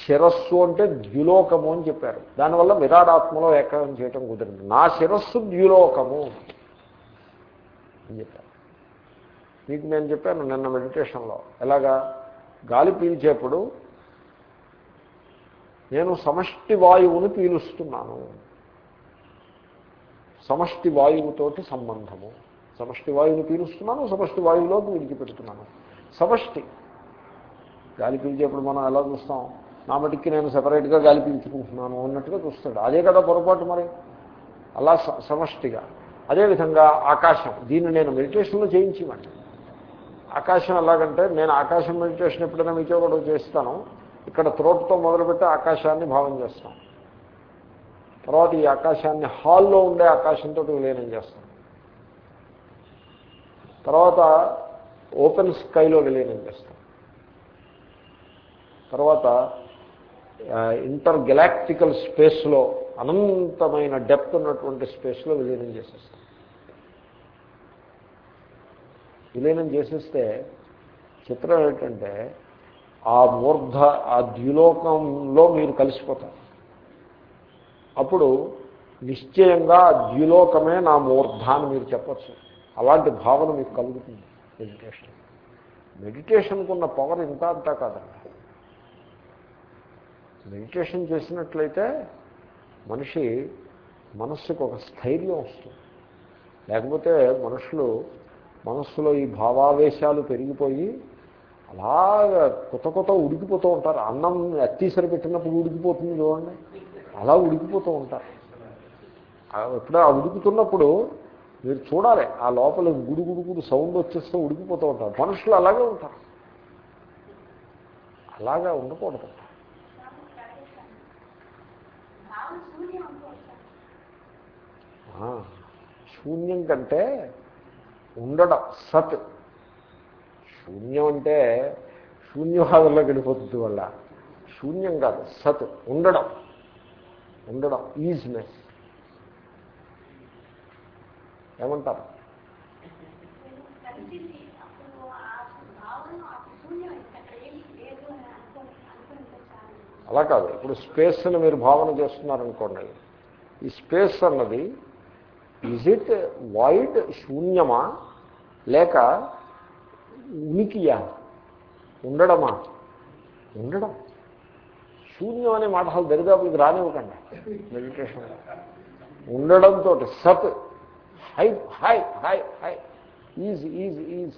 శిరస్సు అంటే ద్విలోకము అని చెప్పారు. దానివల్ల విరాడాత్మలో ఏకం చేయటం కుదిరింది. నా శిరస్సు ద్విలోకము అని చెప్పారు. మీకు నేను చెప్పాను నిన్న మెడిటేషన్లో. ఎలాగా? గాలి పీల్చేప్పుడు నేను సమష్టి వాయువుని పీలుస్తున్నాను. సమష్టి వాయువుతోటి సంబంధము. సమష్టి వాయువుని పీలుస్తున్నాను సమష్టి వాయువులోకి విడిచిపెడుతున్నాను సమష్టి. గాలి పీల్చేప్పుడు మనం ఎలా చూస్తాం? నా మటుక్కి నేను సెపరేట్గా గాలి పీల్చుకుంటున్నాను అన్నట్టుగా చూస్తాడు. అదే కదా పొరపాటు మరి? అలా సమష్టిగా. అదేవిధంగా ఆకాశం. దీన్ని నేను మెడిటేషన్లో చేయించేవాడిని ఆకాశం ఎలాగంటే నేను ఆకాశం మెడిటేషన్ ఎప్పుడైనా మీతో కూడా చేస్తాను. ఇక్కడ త్రోట్తో మొదలుపెట్టి ఆకాశాన్ని భావం చేస్తాం తర్వాత ఈ ఆకాశాన్ని హాల్లో ఉండే ఆకాశంతో విలీనం చేస్తాం తర్వాత ఓపెన్ స్కైలో విలీనం చేస్తాం తర్వాత ఇంటర్ గెలాక్టికల్ స్పేస్లో అనంతమైన డెప్త్ ఉన్నటువంటి స్పేస్లో విలీనం చేసేస్తాం. విలీనం చేసేస్తే చిత్రం ఏంటంటే ఆ మూర్ధ ఆ ద్యులోకంలో మీరు కలిసిపోతారు. అప్పుడు నిశ్చయంగా ఆ ద్యులోకమే నా మూర్ధ అని మీరు చెప్పచ్చు. అలాంటి భావన మీకు కలుగుతుంది. మెడిటేషన్ మెడిటేషన్కు ఉన్న పవర్ ఇంత అంతా కాదండి. మెడిటేషన్ చేసినట్లయితే మనిషి మనస్సుకు ఒక స్థైర్యం వస్తుంది. లేకపోతే మనుషులు మనస్సులో ఈ భావావేశాలు పెరిగిపోయి అలాగా కొత్త కొత్త ఉడికిపోతూ ఉంటారు. అన్నం అత్తీసరి పెట్టినప్పుడు ఉడికిపోతుంది చూడండి. అలా ఉడికిపోతూ ఉంటారు. ఎప్పుడో ఆ ఉడుకుతున్నప్పుడు మీరు చూడాలి. ఆ లోపల గుడుగుడుగుడు గుడు సౌండ్ వచ్చేస్తూ ఉడికిపోతూ ఉంటారు. మనుషులు అలాగే ఉంటారు. అలాగా ఉండకూడదు. శూన్యం కంటే ఉండడం సత్. శూన్యం అంటే శూన్యవాదంలోకి వెళ్ళిపోతుంది వల్ల. శూన్యం కాదు సత్. ఉండడం. ఉండడం. ఈజ్నెస్. ఏమంటారు? అలా కాదు. ఇప్పుడు స్పేస్ని మీరు భావన చేస్తున్నారనుకోండి. ఈ స్పేస్ అన్నది ఈజ్ ఇట్ వైడ్ శూన్యమా? లేక ఉనికియా? ఉండడమా? ఉండడం. శూన్యం అనే మాట అసలు దరిదాపులకు రానివ్వకండి. మెడిటేషన్ ఉండడంతో సత్ హై హై హై హై. Is is is.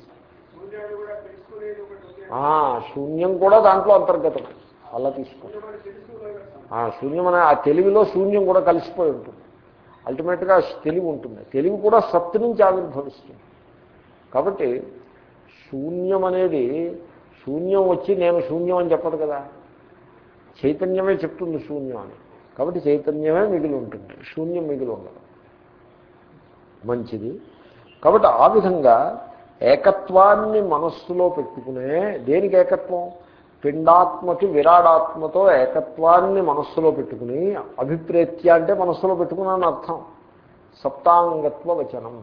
శూన్యం కూడా దాంట్లో అంతర్గతం. అలా తీసుకో. శూన్యం అనే ఆ తెలివిలో శూన్యం కూడా కలిసిపోయి ఉంటుంది. అల్టిమేట్గా తెలివి ఉంటుంది. తెలివి కూడా సత్తు నుంచి ఆవిర్భవిస్తుంది. కాబట్టి శూన్యం అనేది శూన్యం వచ్చి నేను శూన్యం అని చెప్పదు కదా. చైతన్యమే చెప్తుంది శూన్యం అని. కాబట్టి చైతన్యమే మిగిలి ఉంటుంది. శూన్యం మిగిలి ఉండదు. మంచిది. కాబట్టి ఆ విధంగా ఏకత్వాన్ని మనస్సులో పెట్టుకునే దేనికి ఏకత్వం? పిండాత్మకి విరాడాత్మతో ఏకత్వాన్ని మనస్సులో పెట్టుకుని అభిప్రేత్య అంటే మనస్సులో పెట్టుకున్నాను అర్థం. సప్తాంగత్వ వచనం.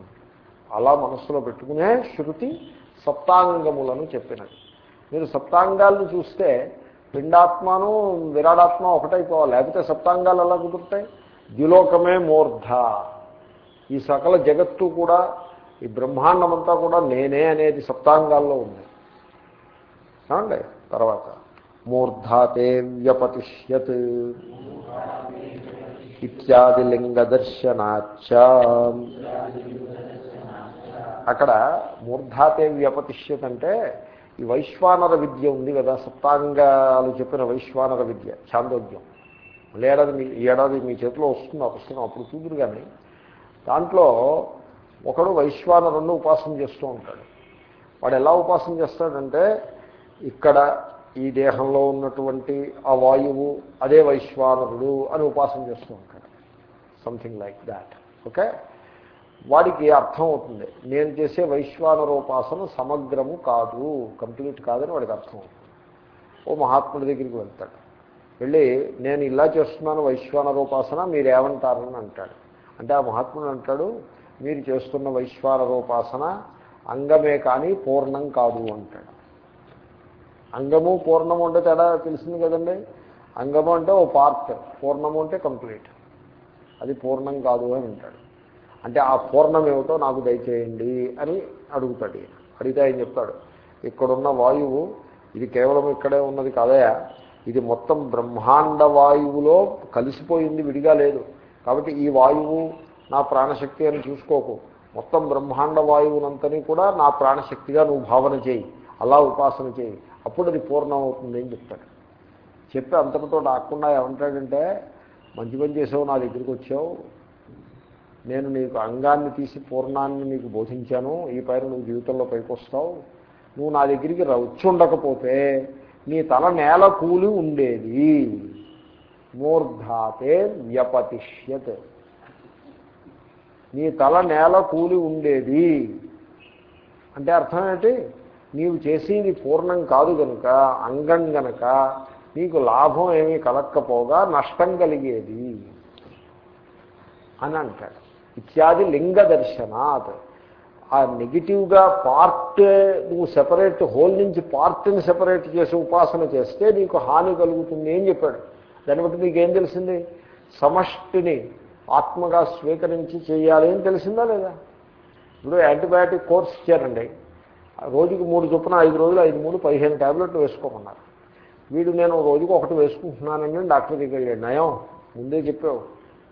అలా మనస్సులో పెట్టుకునే శృతి సప్తాంగములను చెప్పినది. మీరు సప్తాంగాలను చూస్తే పిండాత్మను విరాడాత్మ ఒకటైపోవాలి లేకపోతే సప్తాంగాలు ఎలా కుదురుతాయి? ద్విలోకమే మూర్ధ. ఈ సకల జగత్తు కూడా ఈ బ్రహ్మాండమంతా కూడా నేనే అనేది సప్తాంగాల్లో ఉంది. ఏమండి? తర్వాత మూర్ధాతే వ్యపతిష్యత్ ఇత్యాది లింగదర్శనాచ అక్కడ మూర్ధాతే వ్యపతిష్యత్ అంటే ఈ వైశ్వానర విద్య ఉంది కదా సప్తాంగాలు చెప్పిన వైశ్వానర విద్య చాందోగ్యం మళ్ళీ ఏడాది మీ ఏడాది మీ చేతిలో వస్తుంది ఆ పుస్తకం అప్పుడు చూదురు కానీ దాంట్లో ఒకడు వైశ్వానరుణ్ణి ఉపాసన చేస్తూ ఉంటాడు. వాడు ఎలా ఉపాసన చేస్తాడంటే ఇక్కడ ఈ దేహంలో ఉన్నటువంటి ఆ వాయువు అదే వైశ్వానరుడు అని ఉపాసన చేస్తూ ఉంటాడు. సంథింగ్ లైక్ దాట్ ఓకే వాడికి అర్థం అవుతుంది. నేను చేసే వైశ్వానరోపాసన సమగ్రము కాదు కంప్లీట్ కాదని వాడికి అర్థం అవుతుంది. ఓ మహాత్ముడి దగ్గరికి వెళ్తాడు. వెళ్ళి నేను ఇలా చేస్తున్నాను వైశ్వానరోపాసన మీరేమంటారని అంటాడు. అంటే ఆ మహాత్ముడు అంటాడు మీరు చేస్తున్న వైశ్వానరోపాసన అంగమే కానీ పూర్ణం కాదు అంటాడు. అంగము పూర్ణము అంటే తేడా తెలిసింది కదండి? అంగము అంటే ఓ పార్ట్ పూర్ణము అంటే కంప్లీట్. అది పూర్ణం కాదు అని అంటాడు. అంటే ఆ పూర్ణం ఏమిటో నాకు దయచేయండి అని అడుగుతాడు ఈయన. అడిగితే ఆయన చెప్తాడు ఇక్కడున్న వాయువు ఇది కేవలం ఇక్కడే ఉన్నది కాదయా ఇది మొత్తం బ్రహ్మాండ వాయువులో కలిసిపోయింది విడిగా లేదు. కాబట్టి ఈ వాయువు నా ప్రాణశక్తి అని చూసుకోకు. మొత్తం బ్రహ్మాండ వాయువునంతని కూడా నా ప్రాణశక్తిగా నువ్వు భావన చేయి. అలా ఉపాసన చేయి. అప్పుడు అది పూర్ణం అవుతుంది అని చెప్తాడు. చెప్పి అంతటితో ఆకుండా ఏమంటాడంటే మంచి పని చేసావు నా దగ్గరికి వచ్చావు. నేను నీకు అంగాన్ని తీసి పూర్ణాన్ని నీకు బోధించాను. ఈ పైన నువ్వు జీవితంలో పైకి వస్తావు నువ్వు నా దగ్గరికి వచ్చి ఉండకపోతే నీ తల నేల కూలి ఉండేది. మూర్ధాతే వ్యపతిష్యత్ నీ తల నేల కూలి ఉండేది. అంటే అర్థం ఏంటి? నీవు చేసేది పూర్ణం కాదు కనుక అంగం గనక నీకు లాభం ఏమీ కలక్కపోగా నష్టం కలిగేది అని అంటాడు. ఇత్యాది లింగ దర్శనాత్. ఆ నెగిటివ్గా పార్ట్ నువ్వు సెపరేట్ హోల్ నుంచి పార్ట్ని సెపరేట్ చేసి ఉపాసన చేస్తే నీకు హాని కలుగుతుంది అని చెప్పాడు. దాన్ని బట్టి నీకేం తెలిసింది? సమష్టిని ఆత్మగా స్వీకరించి చేయాలి అని తెలిసిందా లేదా? ఇప్పుడు యాంటీబయాటిక్ కోర్స్ ఇచ్చారండి. రోజుకి మూడు చొప్పున ఐదు రోజులు ఐదు మూడు పదిహేను ట్యాబ్లెట్లు వేసుకోమన్నారు. వీడు నేను రోజుకి ఒకటి వేసుకుంటున్నానని డాక్టర్ దగ్గర వెళ్ళాడు. నయం ముందే చెప్పావు.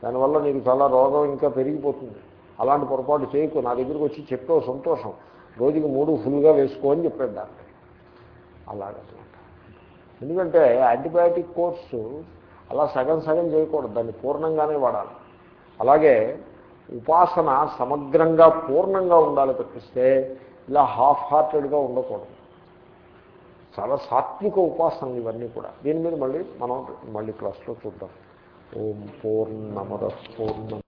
దానివల్ల నీకు చాలా రోగం ఇంకా పెరిగిపోతుంది. అలాంటి పొరపాటు చేయకు. నా దగ్గరికి వచ్చి చెప్పావు సంతోషం. రోజుకి మూడు ఫుల్గా వేసుకో అని చెప్పాడు డాక్టర్. అలాగనమాట. ఎందుకంటే యాంటీబయాటిక్ కోర్సు అలా సగం సగం చేయకూడదు దాన్ని పూర్ణంగానే వాడాలి. అలాగే ఉపాసన సమగ్రంగా పూర్ణంగా ఉండాలి తప్పిస్తే ఇలా హాఫ్ హార్టెడ్గా ఉండకూడదు. చాలా సాత్విక ఉపాసనలు ఇవన్నీ కూడా. దీని మీద మళ్ళీ మనం మళ్ళీ క్లాస్లో చూద్దాం. ఓం పూర్ణమద పూర్ణ